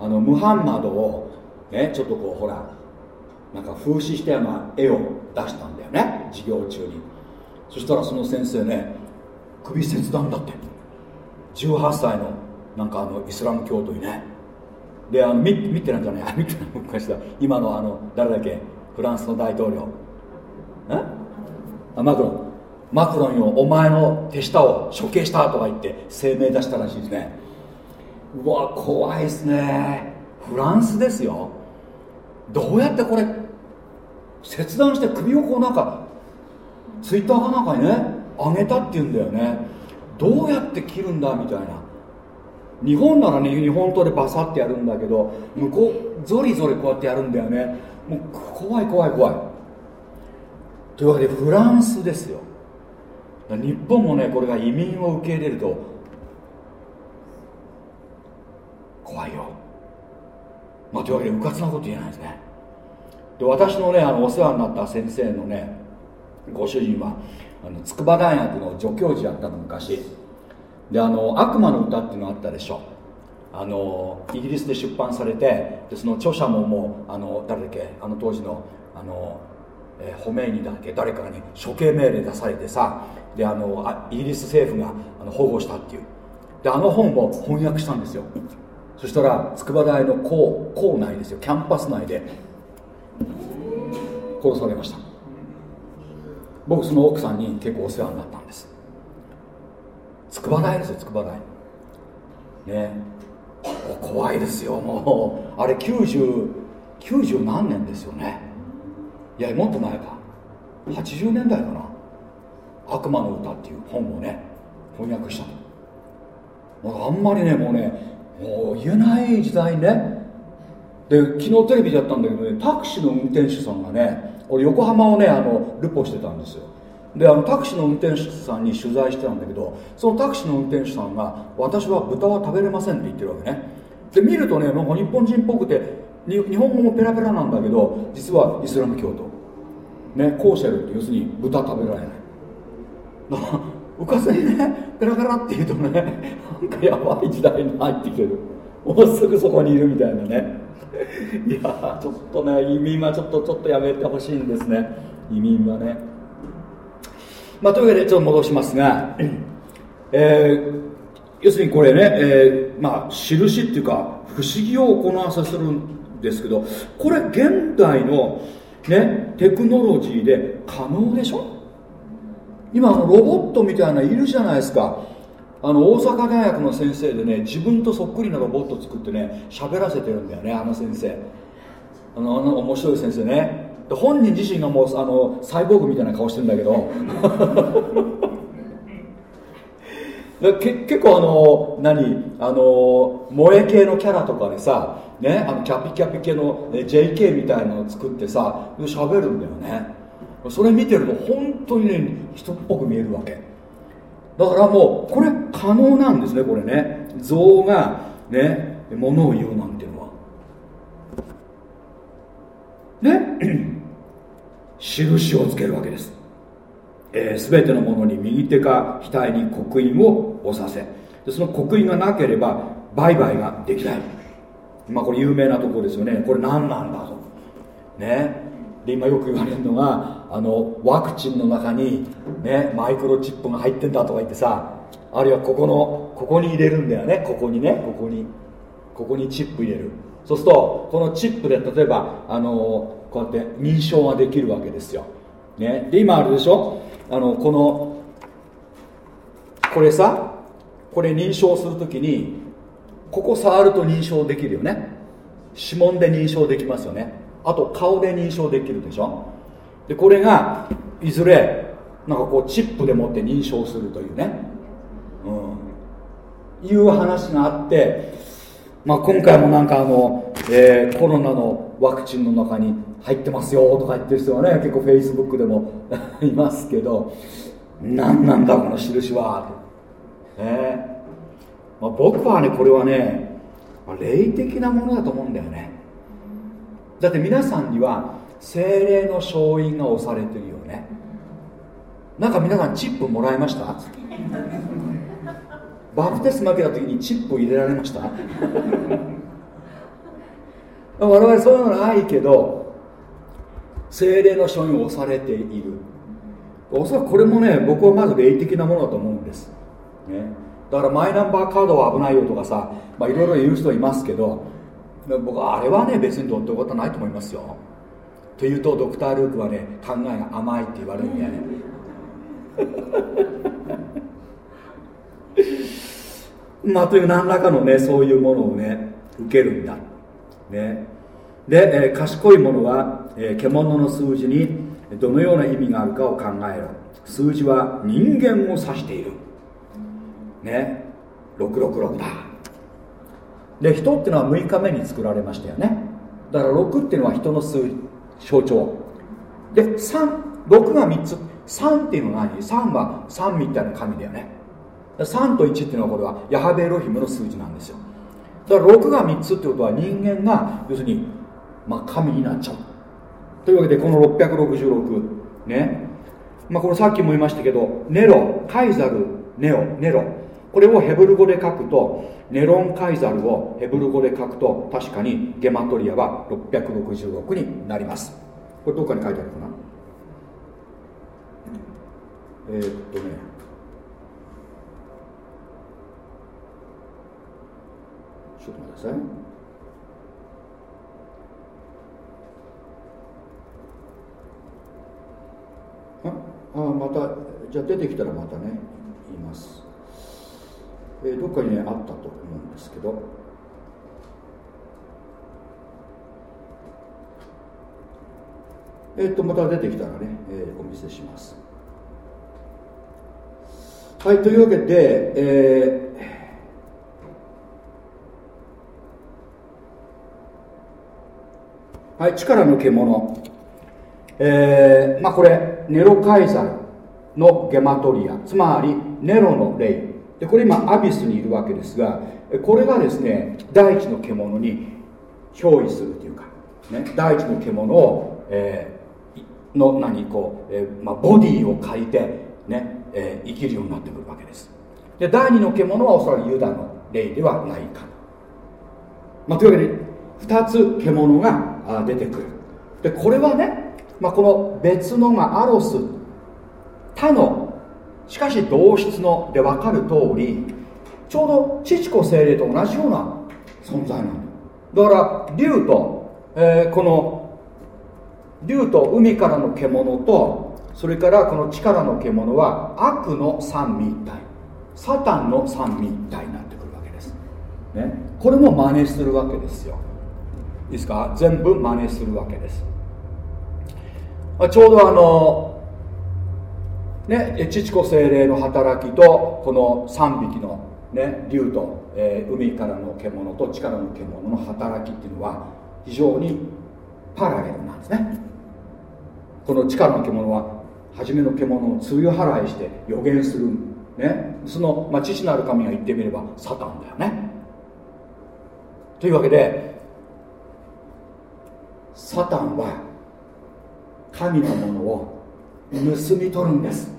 あのムハンマドをねちょっとこうほらなんか風刺したような絵を出したんだよね。授業中に。そしたらその先生ね首切断だって。18歳のなんかあのイスラム教徒にね。であの見見てなんじゃない見てない昔だ。今のあの誰だっけ？フランスの大統領。え？あマクロン。マクロンよお前の手下を処刑したとか言って声明出したらしいですね。うわ怖いですね。フランスですよ。どうやってこれ切断して首をこうなんかツイッターかなんかにね上げたっていうんだよね。どうやって切るんだみたいな。日本ならね日本刀でバサッてやるんだけど向こうゾリゾリこうやってやるんだよね。もう怖い怖い怖い。というわけでフランスですよ。日本もねこれが移民を受け入れると怖いよ。まあというわけでうかつなこと言えないですね。で私のねあのお世話になった先生のねご主人はあの筑波大学の助教授やったの昔。であの悪魔の歌っていうのあったでしょ。あのイギリスで出版されてでその著者ももうあの誰だっけあの当時のあの、えー、ホメイニだっけ誰かに処刑命令出されてさであのあイギリス政府があの保護したっていう。であの本を翻訳したんですよ。そしたら筑波大の校校内ですよ。キャンパス内で。殺されました。僕その奥さんに結構お世話になったんです。筑波大ですよ筑波大。ね。怖いですよもう。あれ9090何年ですよね。いやもっと前か。80年代かな「悪魔の歌」っていう本をね翻訳したと。あんまりねもうねもう言えない時代ね。で昨日テレビでやったんだけどねタクシーの運転手さんがね俺横浜をねあのルポしてたんですよ。であのタクシーの運転手さんに取材してたんだけどそのタクシーの運転手さんが私は豚は食べれませんって言ってるわけね。で見るとねなんか日本人っぽくて日本語もペラペラなんだけど実はイスラム教徒。ねコーシェルって要するに豚食べられない。浮かせにねペラペラって言うとねなんかやばい時代に入ってきてる。もうすぐそこにいるみたいなね。いやちょっとね移民はちょっとちょっとやめてほしいんですね。移民はね。まあというわけでちょっと戻しますが、えー、要するにこれね、えー、まあ印っていうか不思議を行わせするんですけどこれ現代のねテクノロジーで可能でしょ？今あのロボットみたいないるじゃないですか。あの大阪大学の先生でね自分とそっくりなロボット作ってね喋らせてるんだよねあの先生。あのあの面白い先生ねで本人自身がもうあのサイボーグみたいな顔してるんだけど。け結構あの何あの萌え系のキャラとかでさねあのキャピキャピ系の JK みたいなのを作ってさ喋るんだよね。それ見てると本当にね人っぽく見えるわけ。だからもうこれ可能なんですねこれね。像がねものを言うなんていうのは。ね？印をつけるわけです、えー、全てのものに右手か額に刻印を押させでその刻印がなければ売買ができない。まあこれ有名なところですよね。これ何なんだと。ね。で今よく言われるのがあのワクチンの中に、ね、マイクロチップが入ってんだとか言ってさあるいはここのここに入れるんだよね。ここにね。ここにここにチップ入れる。そうするとこのチップで例えばあのこうやって認証ができるわけですよ、ね、で今あるでしょ？あのこのこれさこれ認証するときにここ触ると認証できるよね。指紋で認証できますよね。あと顔で認証できるでしょ？でこれがいずれなんかこうチップでもって認証するというね、うん、いう話があって、まあ、今回もなんかあの、えー、コロナのワクチンの中に入ってますよとか言ってる人はね結構フェイスブックでも いますけど何なんだこの印は。って、ね。まあ、僕はねこれはね霊的なものだと思うんだよね。だって皆さんには精霊の勝因が押されてるよね。なんか皆さんチップもらいました？バプテスマ受けた時にチップ入れられました？我々そういうのないけど精霊の書に押されている。おそらくこれもね僕はまず霊的なものだと思うんです、ね、だからマイナンバーカードは危ないよとかさいろいろ言う人いますけど僕はあれはね別にどうってことはないと思いますよ。というとドクター・ルークはね考えが甘いって言われるんだよね。まあという何らかのねそういうものをね受けるんだ。ね。で、えー、賢い者は、えー、獣の数字にどのような意味があるかを考えろ。数字は人間を指している。ね。666だ。で人っていうのは6日目に作られましたよね。だから6っていうのは人の数象徴。で36が3つ。3っていうのは何 ?3 は3みたいな神だよね。3と1っていうのはこれはヤハベエロヒムの数字なんですよ。だから6が3つってことは人間が要するに、まあ、神になっちゃう。というわけでこの666ね。まあこれさっきも言いましたけどネロカイザルネオネロ。これをヘブル語で書くとネロンカイザルをヘブル語で書くと確かにゲマトリアは666になります。これどっかに書いてあるかな？えー、っとね。ちょっと待ってください。あまたじゃあ出てきたらまたね言います、えー、どっかにねあったと思うんですけど。えっ、とまた出てきたらね、えー、お見せします。はいというわけで、えーはい、力の獣。えー、まあこれ、ネロカイザルのゲマトリア、つまりネロの霊。で、これ今、アビスにいるわけですが、これがですね、大地の獣に憑依するというか、ね、大地の獣を、えー、の何こう、えー、まあ、ボディを借りて、ねえ、生きるようになってくるわけです。で、第二の獣はおそらくユダの霊ではないか。まあ、というわけで、2つ獣が出てくるでこれはね、まあ、この別のがアロス他のしかし同質ので分かる通りちょうど父子精霊と同じような存在なんだ。だから竜と、えー、この竜と海からの獣とそれからこの力の獣は悪の三位一体サタンの三位一体になってくるわけです、ね、これも真似するわけですよ。いいですか？全部真似するわけです。ちょうどあのね父子精霊の働きとこの3匹のね竜と、えー、海からの獣と地からの獣の働きっていうのは非常にパラレルなんですね。この地からの獣は初めの獣を通用払いして予言するねその、まあ、父なる神が言ってみればサタンだよね。というわけでサタンは神のものを盗み取るんです。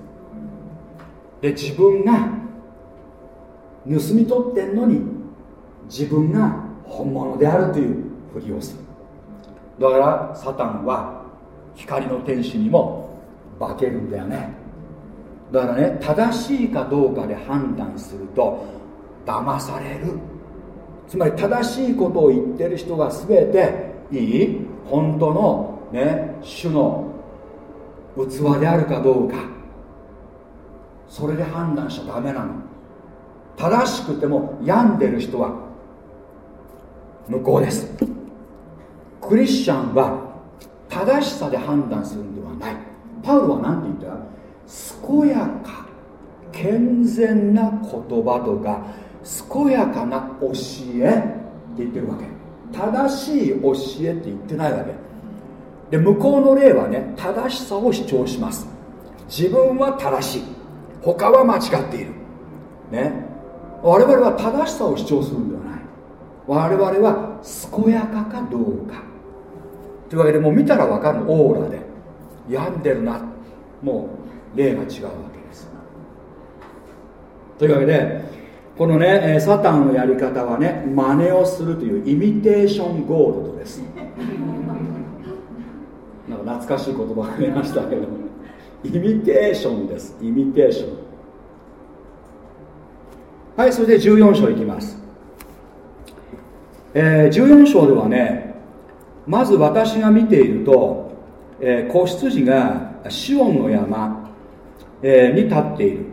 で自分が盗み取ってんのに自分が本物であるというふりをする。だからサタンは光の天使にも化けるんだよね。だからね正しいかどうかで判断すると騙される。つまり正しいことを言ってる人が全ていい？本当のね主の器であるかどうか。それで判断しちゃダメなの。正しくても病んでる人は向こうです。クリスチャンは正しさで判断するんではない。パウロは何て言った？健やか健全な言葉とか健やかな教えって言ってるわけ。正しい教えって言ってないわけ。で向こうの例はね正しさを主張します。自分は正しい。他は間違っている。ね。我々は正しさを主張するんではない。我々は健やかかどうか。というわけでもう見たら分かるオーラで。病んでるな。もう例が違うわけです。というわけでこのねサタンのやり方はね真似をするというイミテーションゴールドです。なんか懐かしい言葉が出ましたけど。イミテーションです。イミテーションはいそれで14章いきます、えー、14章ではねまず私が見ていると、えー、子羊がシオンの山、えー、に立っている、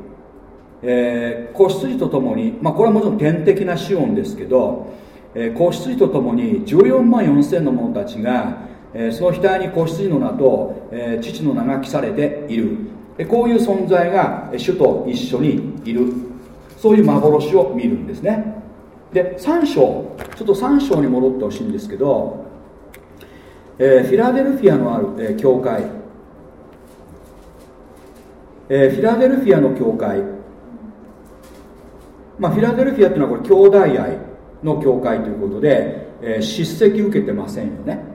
えー、子羊とともに、まあ、これはもちろん天的なシオンですけど、えー、子羊とともに14万4千の者たちがえその額に子羊の名と、え父の名が記されている。こういう存在が主と一緒にいる。そういう幻を見るんですね。で3章。ちょっと3章に戻ってほしいんですけど、えー、フィラデルフィアのある、えー、教会、えー、フィラデルフィアの教会。まあ、フィラデルフィアっていうのはこれ兄弟愛の教会ということで、えー、叱責受けてませんよね。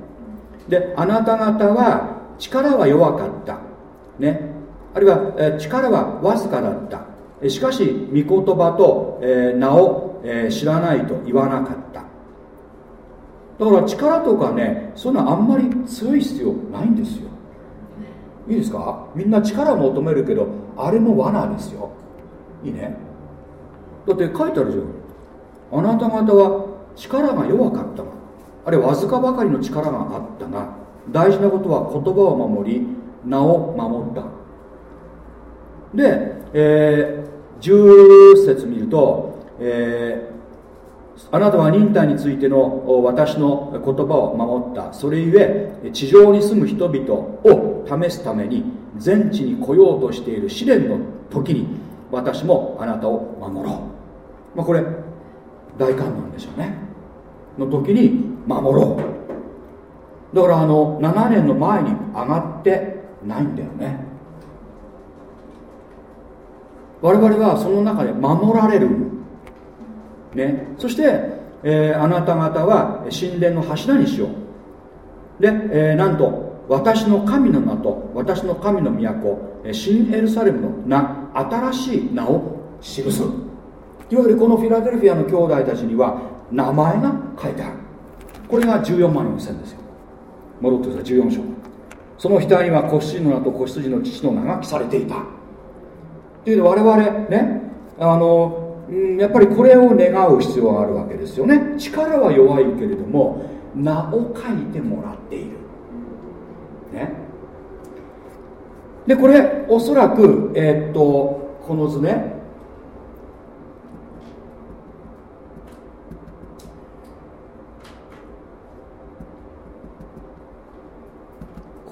であなた方は力は弱かった。ね。あるいは、え力はわずかだった。しかし御言葉と、え、名を、え、知らないと言わなかった。だから力とかねそんなあんまり強い必要ないんですよ。いいですか？みんな力を求めるけどあれも罠ですよ。いいね。だって書いてあるじゃん。あなた方は力が弱かったがあるいはわずかばかりの力があったが大事なことは言葉を守り名を守った。で、えー、10節見ると、えー、あなたは忍耐についての私の言葉を守った。それゆえ地上に住む人々を試すために全地に来ようとしている試練の時に私もあなたを守ろう、まあ、これ大観なんでしょうね。の時に守ろう。だからあの7年の前に上がってないんだよね。我々はその中で守られる、ね、そして、えー、あなた方は神殿の柱にしよう。で、えー、なんと私の神の名と私の神の都新エルサレムの名新しい名を記すいわけでこのフィラデルフィアの兄弟たちには名前が書いてある。これが14万4000ですよ。戻ってください。14章。その額には子羊の名と子羊の父の名が記されていた。っていうの我々ねあのやっぱりこれを願う必要があるわけですよね。力は弱いけれども名を書いてもらっている。ね。でこれおそらくえー、っとこの図ね。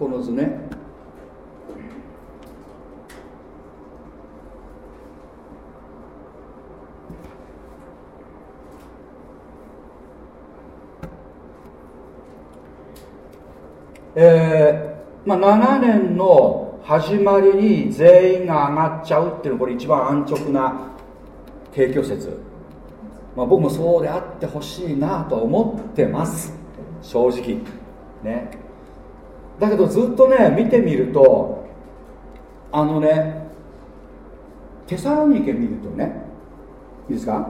この図ね。えーまあ、7年の始まりに全員が上がっちゃうっていうのはこれ一番安直な提供説、まあ、僕もそうであってほしいなと思ってます。正直。ね。だけどずっとね見てみるとあのねテサロニケ見るとねいいですか？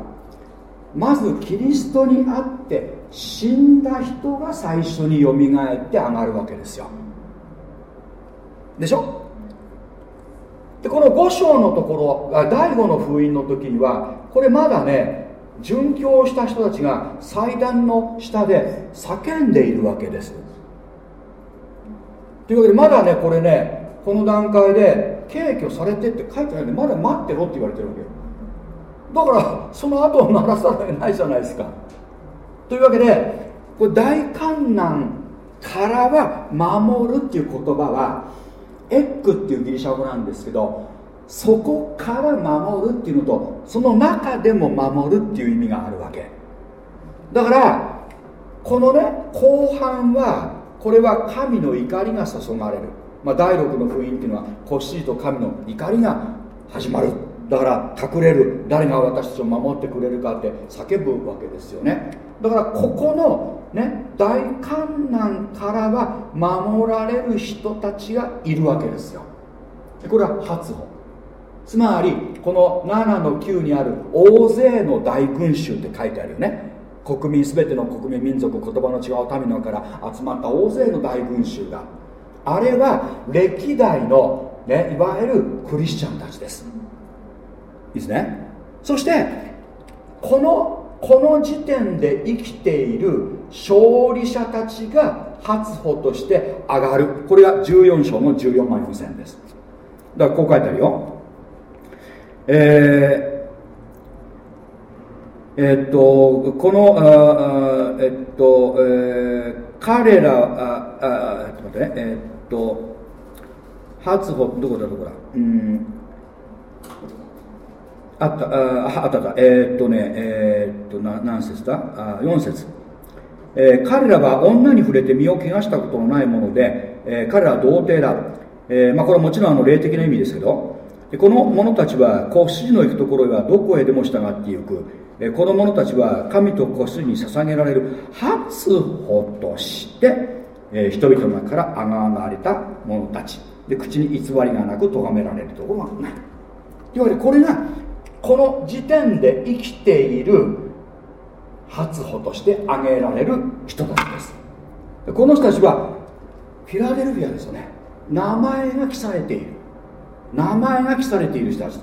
まずキリストにあって死んだ人が最初によみがえって上がるわけですよ。でしょ？でこの5章のところ第5の封印の時にはこれまだね殉教した人たちが祭壇の下で叫んでいるわけです。というわけでまだねこれねこの段階で敬挙されてって書いてないんでまだ待ってろって言われてるわけよ。だからその後を鳴らさないないじゃないですか。というわけでこれ大観難からは守るっていう言葉はエッグっていうギリシャ語なんですけどそこから守るっていうのとその中でも守るっていう意味があるわけ。だからこのね後半はこれは神の怒りが注がれる、まあ、第6の封印っていうのはこっしりと神の怒りが始まる。だから隠れる。誰が私たちを守ってくれるかって叫ぶわけですよね。だからここのね大観難からは守られる人たちがいるわけですよ。これは初歩。つまりこの7の9にある大勢の大群衆って書いてあるよね。国民全ての国民民族言葉の違う民のから集まった大勢の大群衆があれは歴代の、ね、いわゆるクリスチャンたちです。いいですね。そしてこのこの時点で生きている勝利者たちが初歩として上がる。これが14章の14万4000です。だからこう書いてあるよ。えー、え、っとこのあえ、っと、えー、彼らああちょっと待ってね。えっと初歩どこだどこだ？うん。あったああったあった。えー、っとねえー、っとな何節だ？あ4節。えー、彼らは女に触れて身を汚したことのないもので、えー、彼らは童貞だ、えーまあ、これはもちろんあの霊的な意味ですけどこの者たちは子羊の行くところへはどこへでも従っていく。この者たちは神と子羊に捧げられる初歩として人々の中からあがわれた者たち。で口に偽りがなく咎められるところはない。いわゆるこれがこの時点で生きている初歩として挙げられる人たちです。この人たちはフィラデルフィアですよね。名前が記されている。名前が記されている人たち。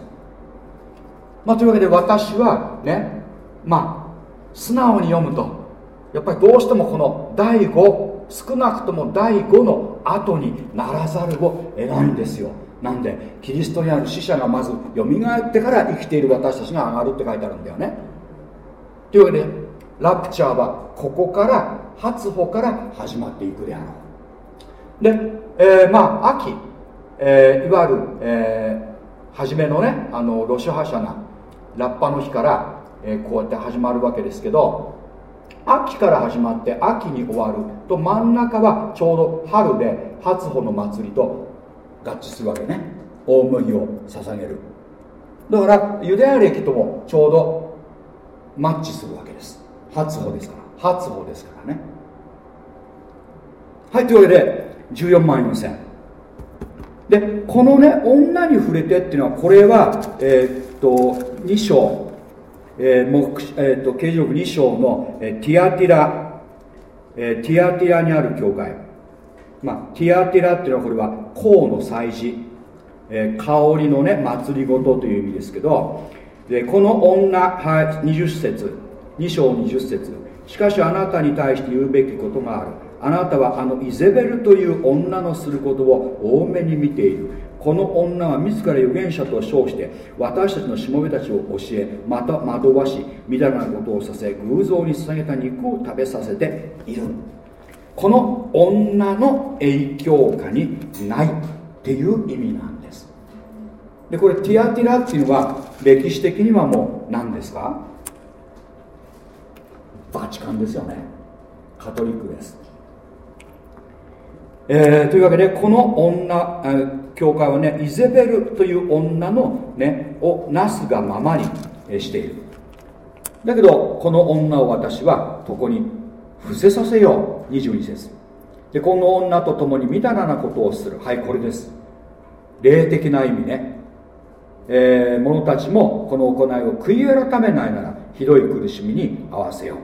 まあ、というわけで私はねまあ素直に読むと。やっぱりどうしてもこの第5少なくとも第5の後にならざるを得ないんですよ。なんでキリストにある死者がまずよみがえってから生きている私たちが上がるって書いてあるんだよね。というわけでラプチャーはここから初歩から始まっていくであろう。で、えー、まあ秋、えー、いわゆる、えー、初めのねあのロシュハシャナラッパの日から、えー、こうやって始まるわけですけど秋から始まって秋に終わると真ん中はちょうど春で初歩の祭りと合致するわけね。大麦を捧げる。だからユダヤ歴ともちょうどマッチするわけです。初歩ですから。初歩ですからね。はいというわけで14万4000でこのね女に触れてっていうのはこれはえー、っと2章。えーもえー、と刑事録2章の、え、ティアティラ、えー、ティアティラにある教会まあ、ティアティラっていうのはこれは香の祭事、えー、香りのね祭りごとという意味ですけど。でこの女、はい、20節。2章20節。しかしあなたに対して言うべきことがある。あなたはあのイゼベルという女のすることを多めに見ている。この女は自ら預言者と称して私たちのしもべたちを教えまた惑わしみだらなことをさせ偶像に捧げた肉を食べさせている。この女の影響下にないっていう意味なんです。でこれティアティラっていうのは歴史的にはもう何ですか？バチカンですよね。カトリックです。えー、というわけでこの女、えー、教会はねイゼベルという女のねをなすがままに、している。だけどこの女を私はここに伏せさせよう。22節。でこの女と共にみだらなことをする。はいこれです。霊的な意味ね。えー、者たちもこの行いを悔い改めないならひどい苦しみに合わせよ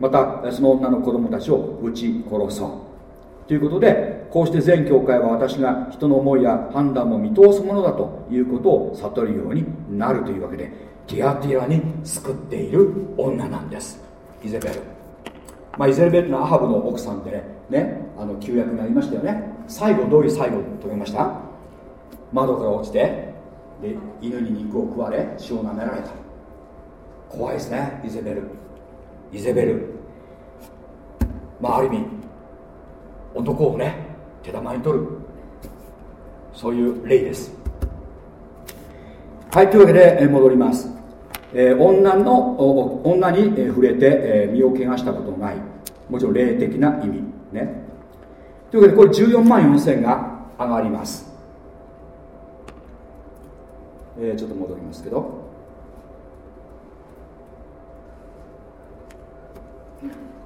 う。またその女の子供たちを撃ち殺そう。ということでこうして全教会は私が人の思いや判断を見通すものだということを悟るようになるというわけでティアティアに救っている女なんです。イゼベル。まあ、イゼベルのアハブの奥さんでねあの旧約にありましたよね。最後どういう最後遂げました。窓から落ちてで犬に肉を食われ血を舐められた。怖いですねイゼベル。イゼベル。まあある意味男をね手玉に取る。そういう例です。はいというわけで戻ります、えー、女の女に触れて、えー、身を汚したことない。もちろん霊的な意味。ね。というわけでこれ14万4000が上がります、えー、ちょっと戻りますけど。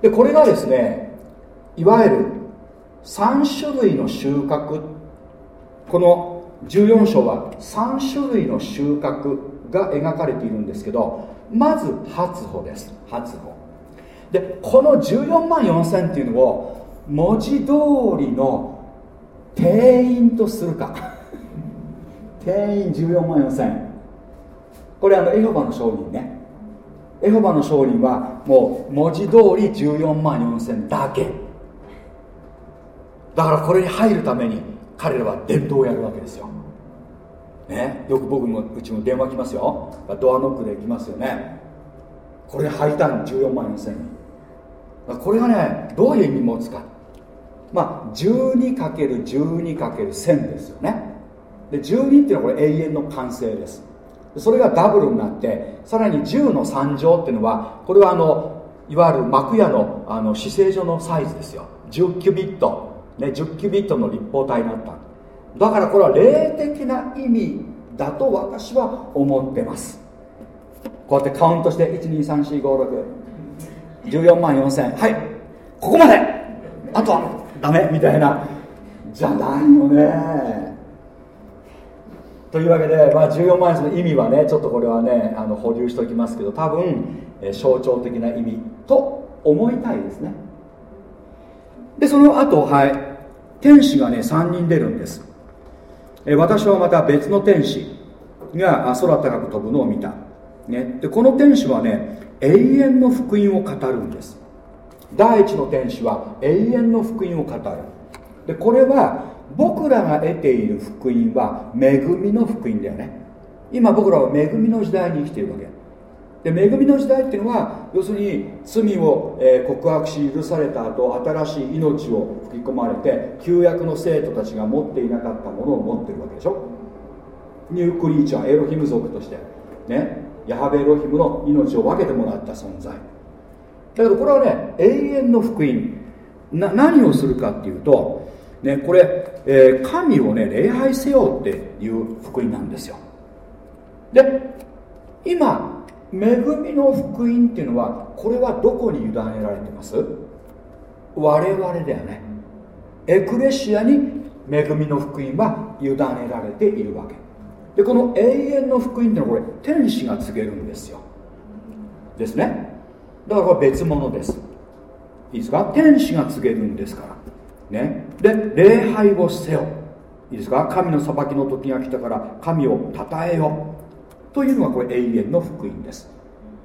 でこれがですねいわゆる3種類の収穫。この14章は3種類の収穫が描かれているんですけどまず初歩です。初歩。でこの14万4000っていうのを文字通りの定員とするか。定員14万4000これあのエホバの証人ね。エホバの証人はもう文字通り14万4000だけ。だからこれに入るために彼らは伝道をやるわけですよ、ね、よく僕もうちも電話来ますよ。ドアノックで来ますよね。これ入りたの14万4000人これがねどういう意味持つかまあ 12×12×1000 ですよね。で12っていうのはこれ永遠の完成です。それがダブルになってさらに10の3乗っていうのはこれはあのいわゆる幕屋のあの姿勢上のサイズですよ。10キュビット、ね、10キュビットの立方体になった。だからこれは霊的な意味だと私は思ってます。こうやってカウントして12345614万4000はい。ここまで。あとはダメみたいな。じゃないよね。というわけで、まあ、14万円の意味はねちょっとこれはねあの保留しておきますけど多分、えー、象徴的な意味と思いたいですね。でその後はい。天使がね3人出るんです、え、私はまた別の天使が空高く飛ぶのを見た、ね、でこの天使はね永遠の福音を語るんです。第一の天使は永遠の福音を語る。でこれは僕らが得ている福音は恵みの福音だよね。今僕らは恵みの時代に生きているわけ。で恵みの時代っていうのは要するに罪を、え告白し許された後新しい命を吹き込まれて旧約の生徒たちが持っていなかったものを持ってるわけでしょ？ニュークリーチャーエロヒム族としてねヤハベエロヒムの命を分けてもらった存在。だけどこれはね永遠の福音。な何をするかっていうとね、これ、えー、神をね礼拝せよっていう福音なんですよ。で今恵みの福音っていうのはこれはどこに委ねられてます？我々だよね。エクレシアに恵みの福音は委ねられているわけ。でこの永遠の福音っていうのはこれ天使が告げるんですよ。ですね。だからこれ別物です。いいですか？天使が告げるんですから。ね、で礼拝をせよ。いいですか？神の裁きの時が来たから神を称えよというのがこれ永遠の福音です。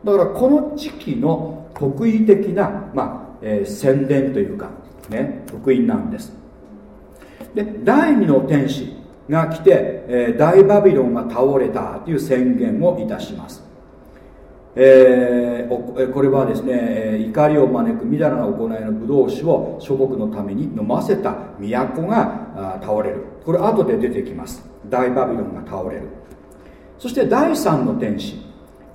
だからこの時期の特異的な、まあえー、宣伝というか、ね、福音なんです。で第二の天使が来て、えー、大バビロンが倒れたという宣言をいたします。えー、これはですね怒りを招くみだらな行いのブドウ酒を諸国のために飲ませた都が倒れる。これ後で出てきます。大バビロンが倒れる。そして第三の天使。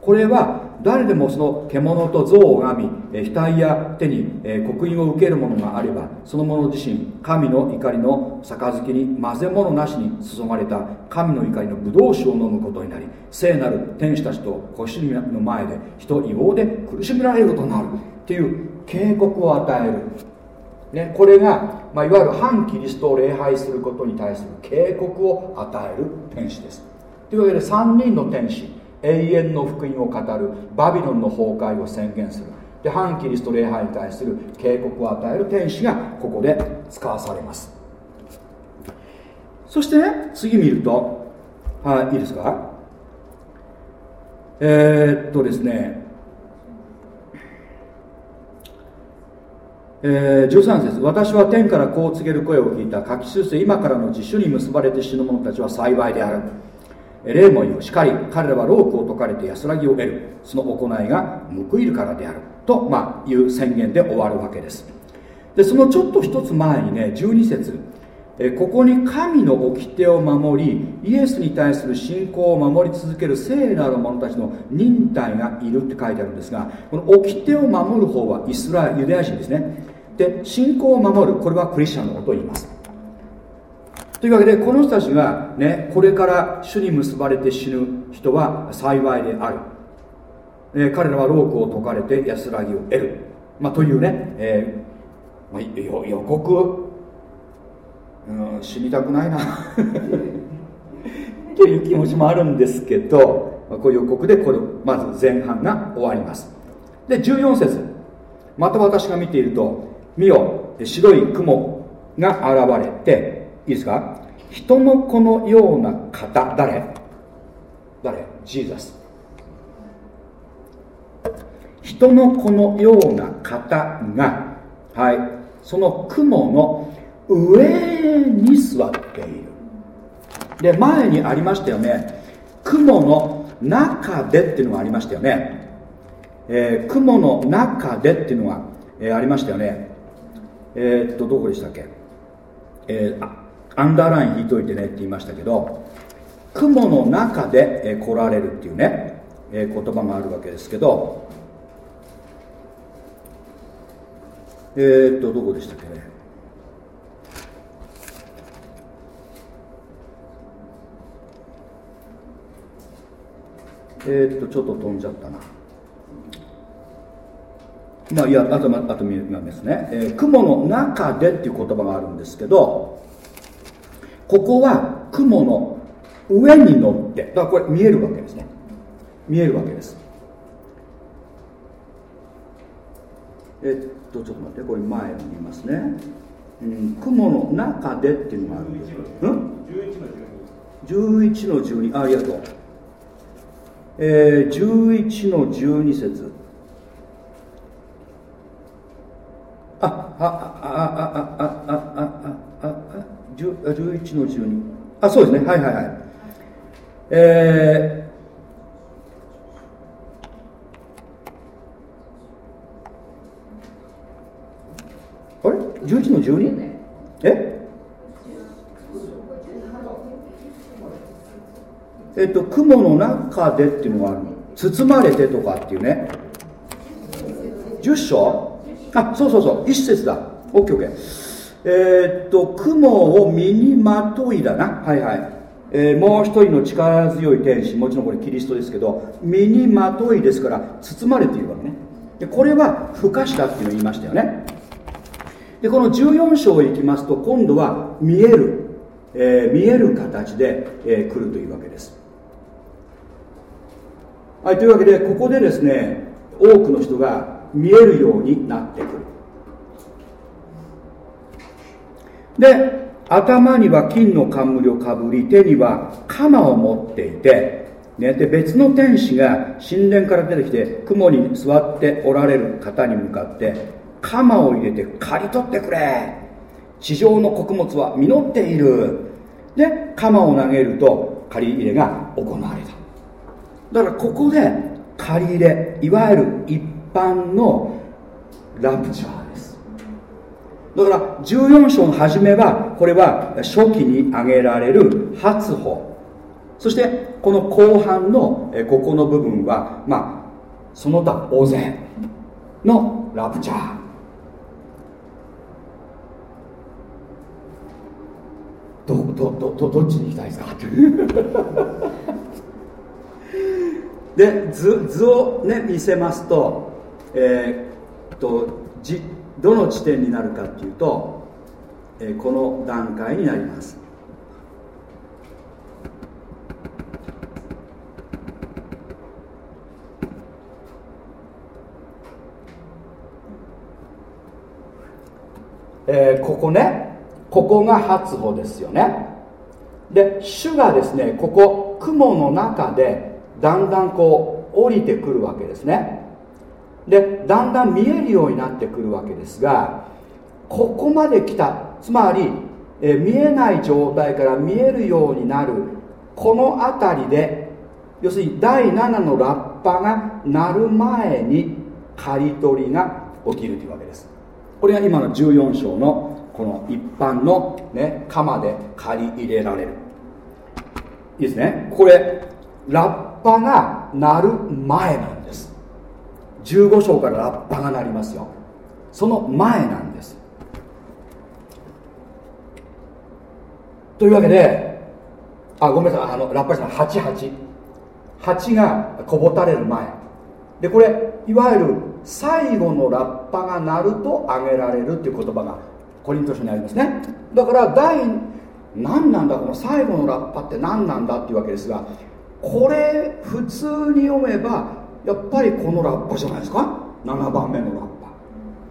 これは誰でもその獣と像を拝み額や手に刻印を受けるものがあればその者自身神の怒りの杯に混ぜ物なしに注がれた神の怒りの葡萄酒を飲むことになり聖なる天使たちと子羊の前で人異様で苦しめられることになるっていう警告を与える、ね、これが、まあ、いわゆる反キリストを礼拝することに対する警告を与える天使です。というわけで3人の天使永遠の福音を語るバビロンの崩壊を宣言する。で反キリスト礼拝に対する警告を与える天使がここで使わされます。そしてね次見るとはいいいですか？えー、っとですね。えー、13節。私は天からこう告げる声を聞いた。書き記す今からの自主に結ばれて死ぬ者たちは幸いである。霊も言うしかり彼らはロークを解かれて安らぎを得る。その行いが報いるからであると、まあ、いう宣言で終わるわけです。でそのちょっと一つ前にね12節。えここに神の掟を守りイエスに対する信仰を守り続ける聖なる者たちの忍耐がいるって書いてあるんですがこの掟を守る方はイスラエルユダヤ人ですね。で信仰を守るこれはクリスチャンのことを言います。というわけでこの人たちがねこれから主に結ばれて死ぬ人は幸いである、えー、彼らはロークを解かれて安らぎを得る、まあ、というね、えーまあ、予告？うん死にたくないな。っていう気持ちもあるんですけど、まあ、こういう予告でこれまず前半が終わります。で14節。また私が見ていると見よ。白い雲が現れていいですか？人の子のような方。誰？誰？ジーザス人の子のような方がはい。その雲の上に座っている。で前にありましたよね。雲の中でっていうのがありましたよね、えー、雲の中でっていうのが、えー、ありましたよね。えー、っとどこでしたっけ、えー、アンダーライン引いといてねって言いましたけど雲の中で、来られるっていうね、言葉があるわけですけどえー、っとどこでしたっけね？えー、っとちょっと飛んじゃったな。まあいやあとあと見ますね、えー、雲の中でっていう言葉があるんですけどここは雲の上に乗ってだからこれ見えるわけですね。見えるわけです。えっとちょっと待ってこれ前を見ますね、うん、雲の中でっていうのがあるんです11の12、11の12ありがとう、えー、11の12節。ああああああ11の12あそうですね。はいはいはい。えー、あれ？11の 12? え？えっと、雲の中でっていうのがある包まれてとかっていうね。10章？あそうそうそう。一節だ。OKOK えー、っと雲を身にまといだな。はいはい、えー、もう一人の力強い天使もちろんこれキリストですけど身にまといですから包まれているわけね。でこれは孵化したっていうのを言いましたよね。でこの14章へ行きますと今度は見える、えー、見える形で、えー、来るというわけです。はい、というわけでここでですね多くの人が見えるようになってくるで頭には金の冠をかぶり手には鎌を持っていて、ね、で別の天使が神殿から出てきて雲に座っておられる方に向かって鎌を入れて刈り取ってくれ。地上の穀物は実っている。で鎌を投げると刈り入れが行われた。だからここで借り入れいわゆる一般のラプチャー。だから14章の初めはこれは初期に挙げられる初歩。そしてこの後半のここの部分はまあその他大勢のラプチャー。どどどどどっちに行きたいですか？で図図をね見せますと,、えー、とじどの地点になるかっていうと、えー、この段階になります。えー、ここねここが初歩ですよね。で主がですねここ雲の中でだんだんこう降りてくるわけですね。でだんだん見えるようになってくるわけですがここまで来たつまり、え見えない状態から見えるようになるこの辺りで要するに第7のラッパが鳴る前に刈り取りが起きるというわけです。これが今の14章のこの一般の、ね、鎌で借り入れられる。いいですね。これラッパが鳴る前なんです。15章からラッパが鳴りますよ。その前なんです。というわけであごめんなさい。あのラッパじゃない。88 8がこぼたれる前。でこれいわゆる最後のラッパが鳴ると挙げられるっていう言葉がコリント書にありますね。だから第何なんだ？この最後のラッパって何なんだ？っていうわけですがこれ普通に読めばやっぱりこのラッパじゃないですか？7番目のラッパ。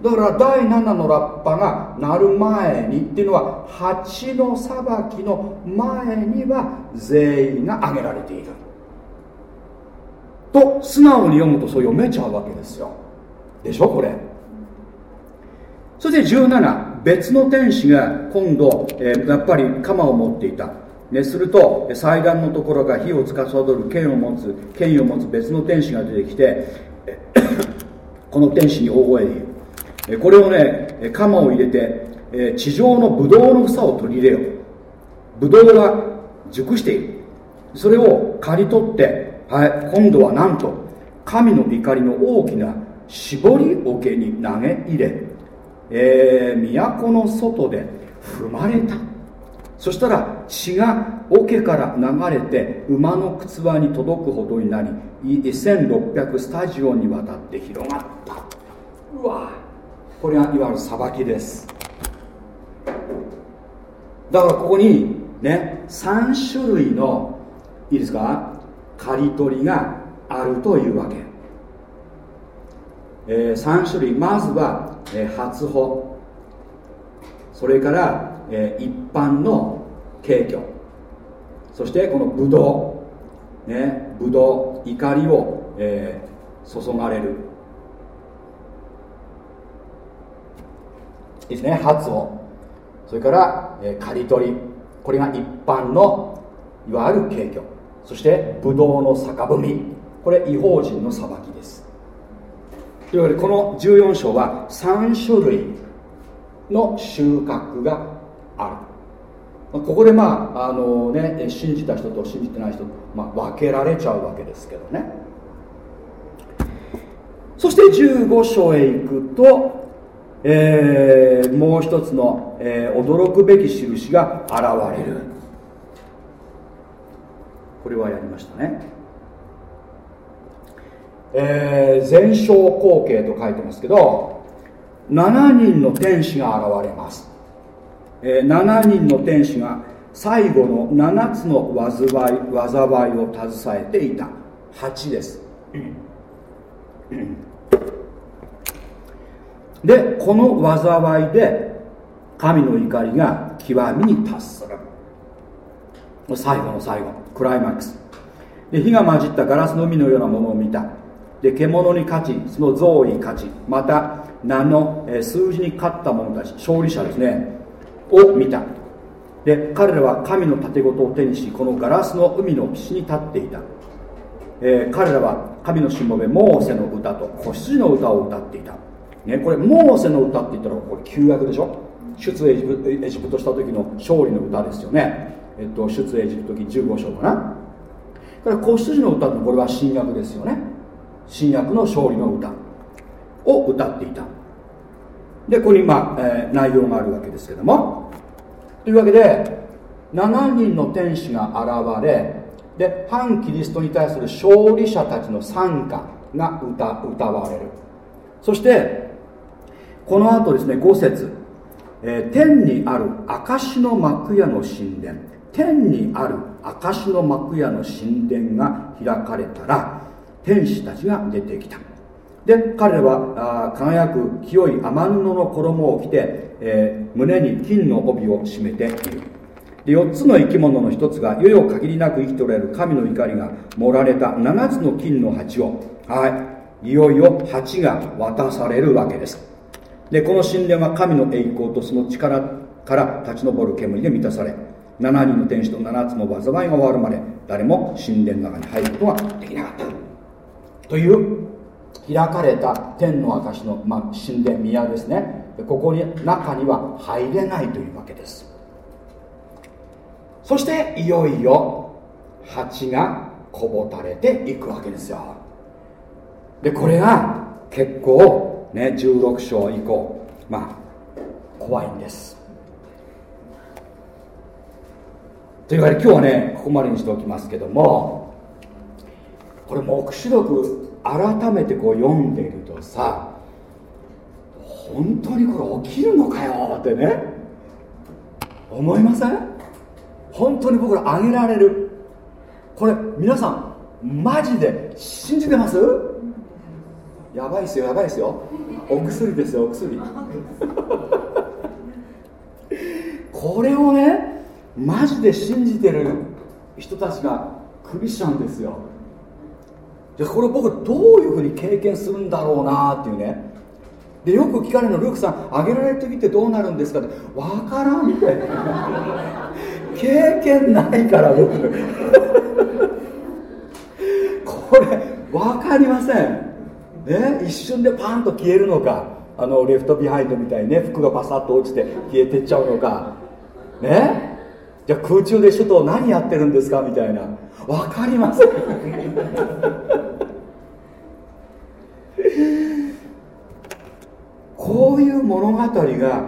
だから第7のラッパが鳴る前にっていうのは8の裁きの前には全員が挙げられていると素直に読むとそう読めちゃうわけですよ。でしょ？これ。そして17別の天使が今度、えー、やっぱり鎌を持っていた。ね、すると祭壇のところが火を司る剣を持つ剣を持つ別の天使が出てきて この天使に大声で言う。これをね鎌を入れて地上のブドウの房を取り入れよう。ブドウが熟している。それを刈り取って、はい、今度はなんと神の怒りの大きな絞り桶に投げ入れ、えー、都の外で踏まれた。そしたら血が桶から流れて馬の靴輪に届くほどになり1600スタジオにわたって広がった。うわこれがいわゆる裁きです。だからここにね3種類のいいですか刈り取りがあるというわけ、えー、3種類。まずは、えー、初歩。それから、えー、一般の景挙そしてこのブドウ。ねブドウ怒りを、えー、注がれる。ですね初を。それから、えー、刈り取り。これが一般のいわゆる景挙そしてブドウの酒踏み。これ違法人の裁きです。というわけでこの14章は3種類の収穫がある。ここでまああのね信じた人と信じてない人、まあ、分けられちゃうわけですけどね。そして15章へ行くと、えー、もう一つの、えー、驚くべき印が現れる。これはやりましたね。えー、全焼光景と書いてますけど7人の天使が現れます、えー、7人の天使が最後の7つの災い災いを携えていた。8です。でこの災いで神の怒りが極みに達する。最後の最後クライマックス。で火が混じったガラスの海のようなものを見た。で獣に勝ちその像に勝ちまた名の、数字に勝った者たち勝利者ですね。を見た。で彼らは神の盾事を手にしこのガラスの海の岸に立っていた、えー、彼らは神のしもべモーセの歌と子羊の歌を歌っていた、ね、これモーセの歌って言ったらこれ旧約でしょ？出エジプエジプトした時の勝利の歌ですよね。えっと、出エジプト記15章かな。これ子羊の歌ってこれは新約ですよね。新約の勝利の歌を歌っていた。でここに、まあえー、内容があるわけですけども。というわけで7人の天使が現れで反キリストに対する勝利者たちの賛歌が歌歌われる。そしてこの後ですね5節、えー、天にある証の幕屋の神殿。天にある証の幕屋の神殿が開かれたら天使たちが出てきた。で彼らは輝く清い天布の衣を着て、えー、胸に金の帯を締めている。で4つの生き物の1つがいよいよ限りなく生きておられる神の怒りが盛られた7つの金の鉢をはいいよいよ鉢が渡されるわけです。でこの神殿は神の栄光とその力から立ち上る煙で満たされ7人の天使と7つの災いが終わるまで誰も神殿の中に入ることができなかった。という開かれた天の証の、まあ、神殿宮ですね。ここに中には入れないというわけです。そしていよいよ蜂がこぼたれていくわけですよ。でこれが結構ね16章以降まあ怖いんです。というわけで今日はねここまでにしておきますけどもこれ黙示録改めてこう読んでるとさ本当にこれ起きるのかよってね。思いません？本当に僕らあげられる？これ皆さんマジで信じてます？やばいっすよやばいっすよ。お薬ですよお薬。これをねマジで信じてる人たちがクリスチャンですよ。じゃこれ僕どういうふうに経験するんだろうなっていうね。でよく聞かれるのルークさんあげられる時ってどうなるんですか？って分からんって。経験ないから僕。これ分かりません。ね一瞬でパンと消えるのか。あの Left Behind みたいにね服がパサッと落ちて消えてっちゃうのか。ね？じゃあ空中で主と何やってるんですか？みたいな。分かりません。こういう物語が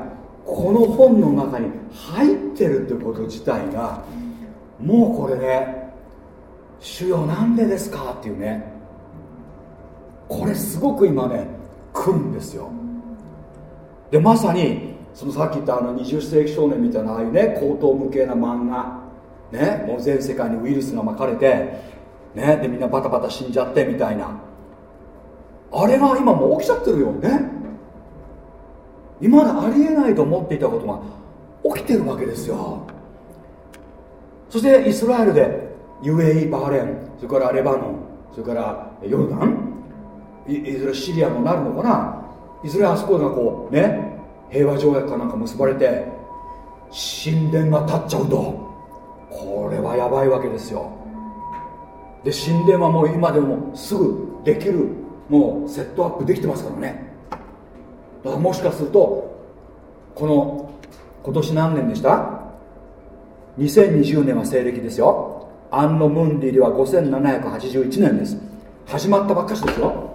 この本の中に入ってるってこと自体がもうこれね主よなんでですかっていうね。これすごく今ね来るんですよ。でまさにそのさっき言ったあの20世紀少年みたいなああいうね高等無形な漫画ねもう全世界にウイルスがまかれてねでみんなバタバタ死んじゃってみたいな。あれが今もう起きちゃってるよね。今までありえないと思っていたことが起きてるわけですよ。そしてイスラエルで UAE バーレンそれからレバノンそれからヨルダンいずれシリアもなるのかな？いずれあそこがこうね平和条約かなんか結ばれて神殿が立っちゃうとこれはやばいわけですよ。で神殿はもう今でもすぐできるもうセットアップできてますからね。だからもしかするとこの今年何年でした？2020年は西暦ですよ。アンノ・ムンディでは5781年です。始まったばっかしですよ。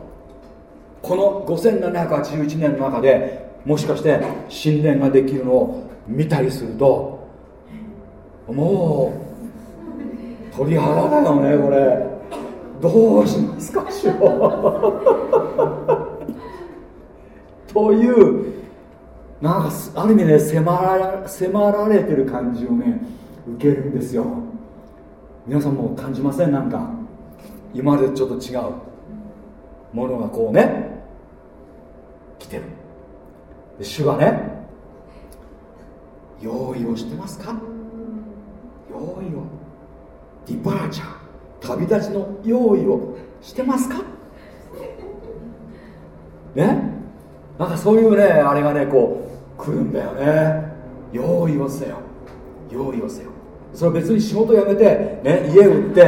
この5781年の中でもしかして神殿ができるのを見たりするともう鳥肌だよねこれ。どうしますかしというなんかある意味ね迫ら迫られてる感じをね受けるんですよ。皆さんも感じません？なんか今までちょっと違うものがこうね来てる。主はね用意をしてますか？用意を。ディパーチャー旅立ちの用意をしてますか？ね？なんかそういうねあれがねこう来るんだよね。用意をせよ。用意をせよ。それ別に仕事辞めて、ね、家売って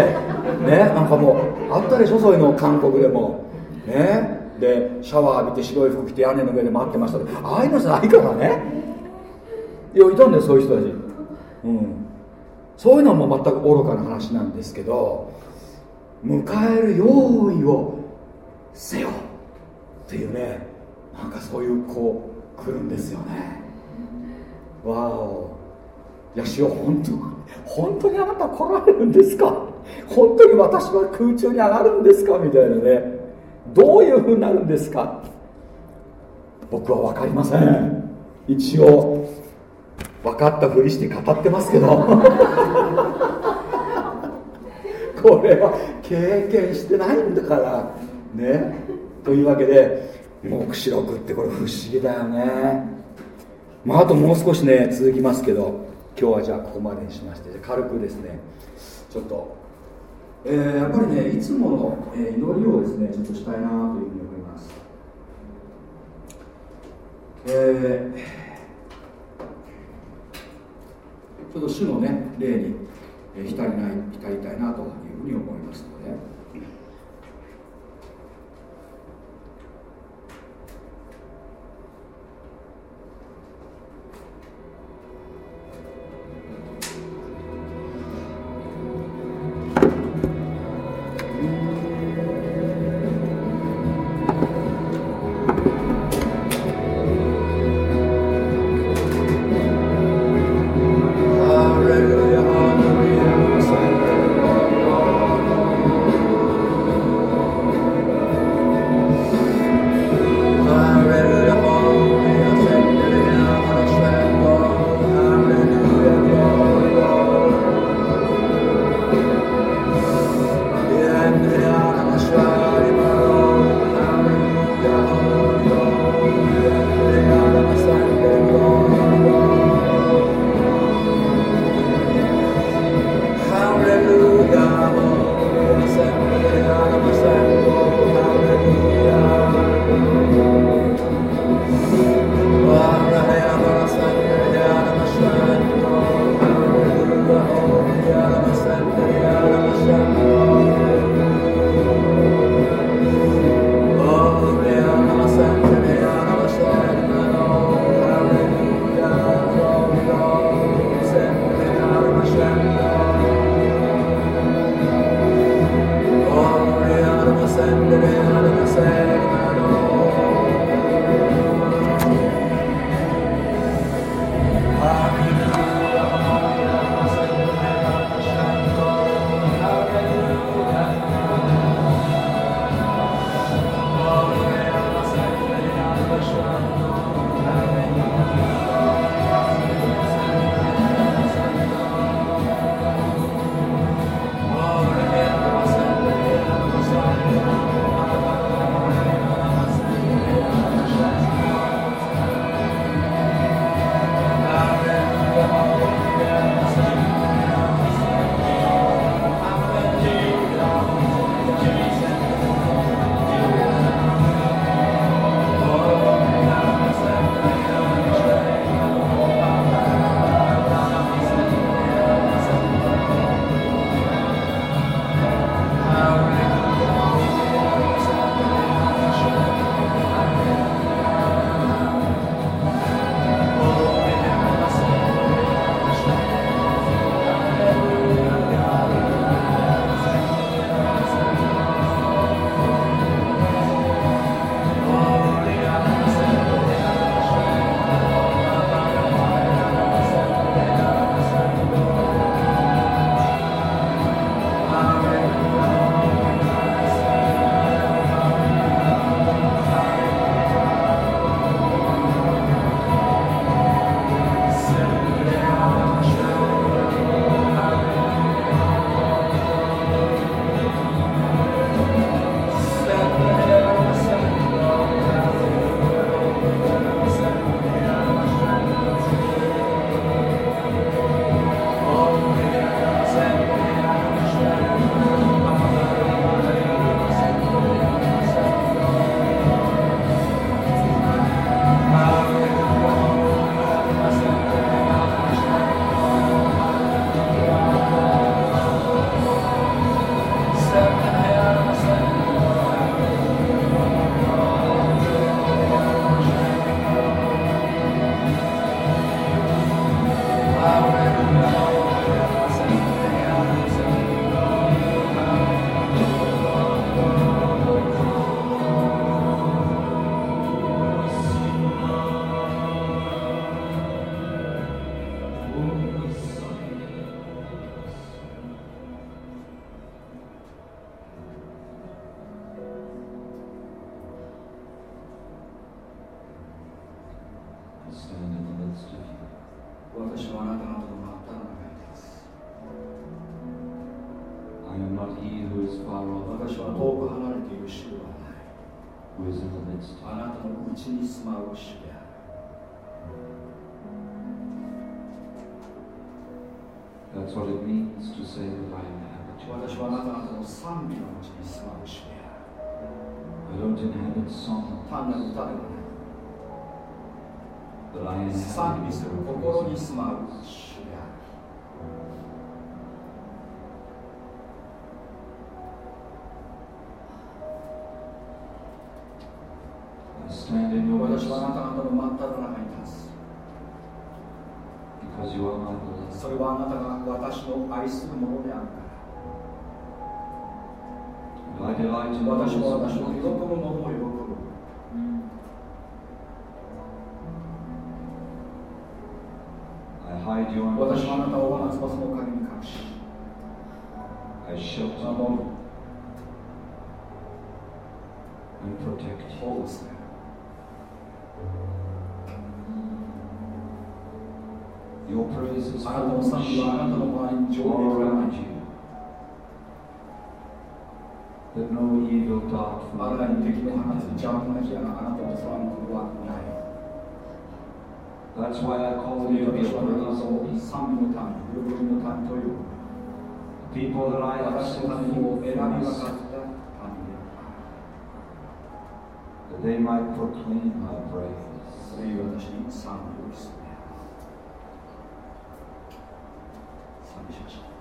ねなんかもうあったでしょそういうの韓国でも。ね。でシャワー浴びて白い服着て屋根の上で待ってましたああいうのじゃないからね。いやいたんだよそういう人たち。うん。そういうのも全く愚かな話なんですけど迎える用意をせよ。っていうね。なんかそういうこう来るんですよね。わお。いや主よ本当本当にあなた来られるんですか？本当に私は空中に上がるんですか？みたいなね。どういうふうになるんですか？僕は分かりません。一応分かったふりして語ってますけど。これは経験してないんだからね。というわけで黙示録ってこれ不思議だよね。まああともう少しね続きますけど今日はじゃあここまでにしまして軽くですねちょっとえー、やっぱりねいつもの、えー、祈りをですねちょっとしたいなというふうに思います。えー、ちょっと主のね霊に、浸りない浸りたいなというふうに思います。は私の喜ぶものを喜ぶ。私はあなたを我が翼の陰に隠し、守る。保護する。あなたの賛美はあなたの前に上下からない。That no evil thought from あらゆる敵の放つ邪悪な火があなたの空のことはない。That's why I call you the praise 賛美の民、喜びの民という。People that I have 私のために選び分かった民で That they might proclaim my praise. それゆ私に賛美をする。賛美しましょう。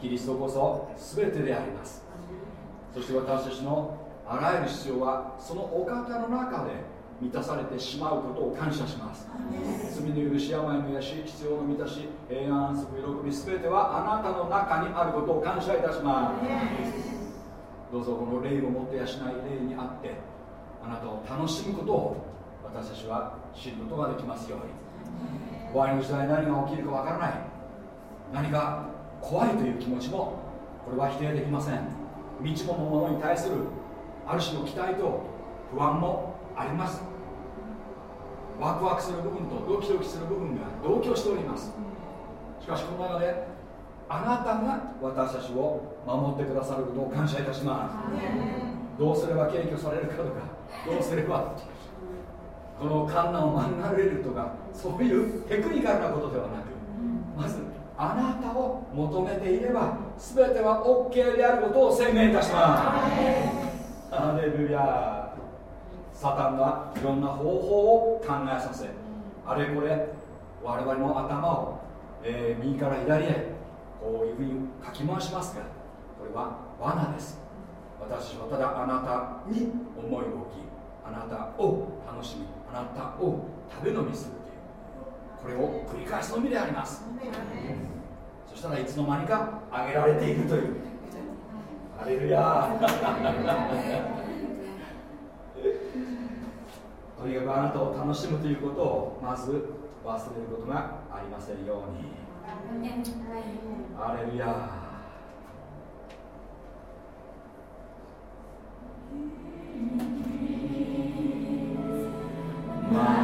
キリストこそ全てであります。そして私たちのあらゆる必要はそのお方の中で満たされてしまうことを感謝します。罪の許し病の癒し必要の満たし平安安息喜び全てはあなたの中にあることを感謝いたします。どうぞこの霊をもって養い霊にあってあなたを楽しむことを私たちは知ることができますように。終わりの時代何が起きるかわからない何か怖いという気持ちもこれは否定できません。未知のものに対するある種の期待と不安もあります。ワクワクする部分とドキドキする部分が同居しております。しかしこの中であなたが私たちを守ってくださることを感謝いたします。どうすれば敬挙されるかとかどうすればこの観難を免れるとかそういうテクニカルなことではなくまずあなたを求めていれば全ては OK であることを宣言いたします。ハレルヤサタンがいろんな方法を考えさせあれこれ我々の頭を、えー、右から左へこういうふうにかき回しますがこれは罠です。私はただあなたに思いを置きあなたを楽しみあなたを食べ飲みするこれを繰り返すのみであります。そしたらいつの間にか上げられているという。ハレルヤ とにかくあなたを楽しむということをまず忘れることがありませんように。アレルヤ Sa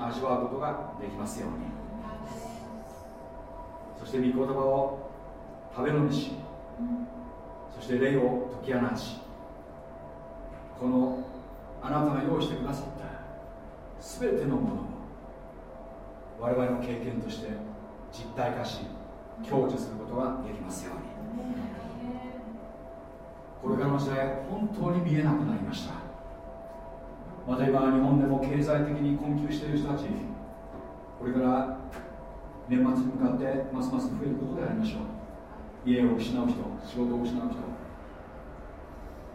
味わうことができますように。そして御言葉を食べ飲みしそして霊を解き放ち。このあなたが用意してくださった。全てのものを。我々の経験として実体化し享受することができますように。これからの時代本当に見えなくなりましたまた今日本でも経済的に困窮している人たちこれから年末に向かってますます増えることでありましょう。家を失う人仕事を失う人。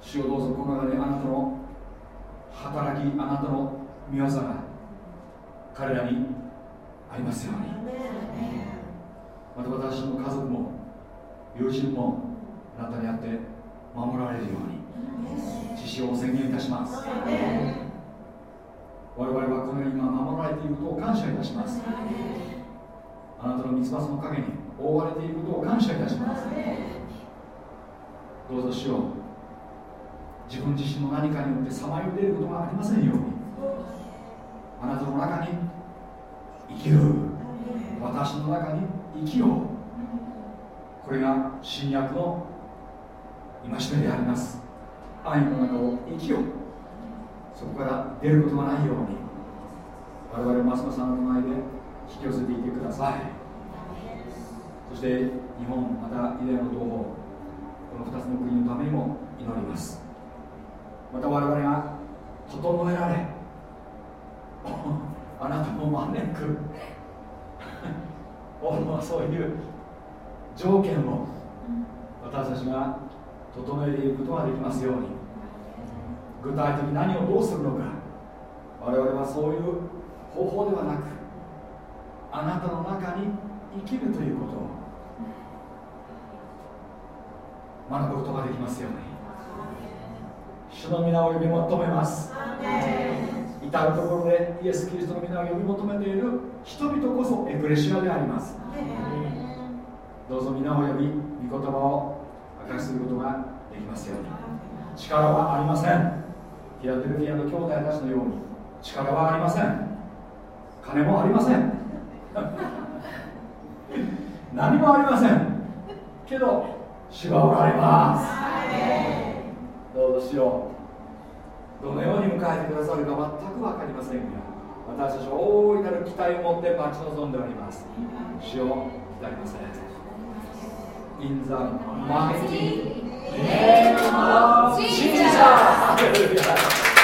主をどうぞこの中であなたの働きあなたの御業が彼らにありますように。また私の家族も友人もあなたにあって守られるように。自信を宣言いたします。我々はこのように今守られていることを感謝いたします。あなたの三つ葉の陰に覆われていることを感謝いたします。どうぞしよう自分自身の何かによってさまよいることがありませんように。あなたの中に生きる。私の中に生きよう。これが新約の戒めであります。愛の中を生きよう。そこから出ることがないように我々ますますあの前で引き寄せていてください。そして日本またイデアの同胞この2つの国のためにも祈ります。また我々が整えられ あなたも招く。そういう条件を私たちが整えていくことができますように。具体的に何をどうするのか。我々はそういう方法ではなくあなたの中に生きるということを。学ぶことができますように。主の皆を呼び求めます。至る所でイエス・キリストの皆を呼び求めている人々こそエクレシアであります。どうぞ皆を呼び御言葉を明かしすることができますように。力はありませんフィラデルフィアの兄弟たちのように力はありません。金もありません。何もありません。けど主はおられます。どうぞしよう。どのように迎えてくださるか全く分かりませんが私たちは大いなる期待を持って待ち望んでおります。主を浸りません In the mighty 霊の神社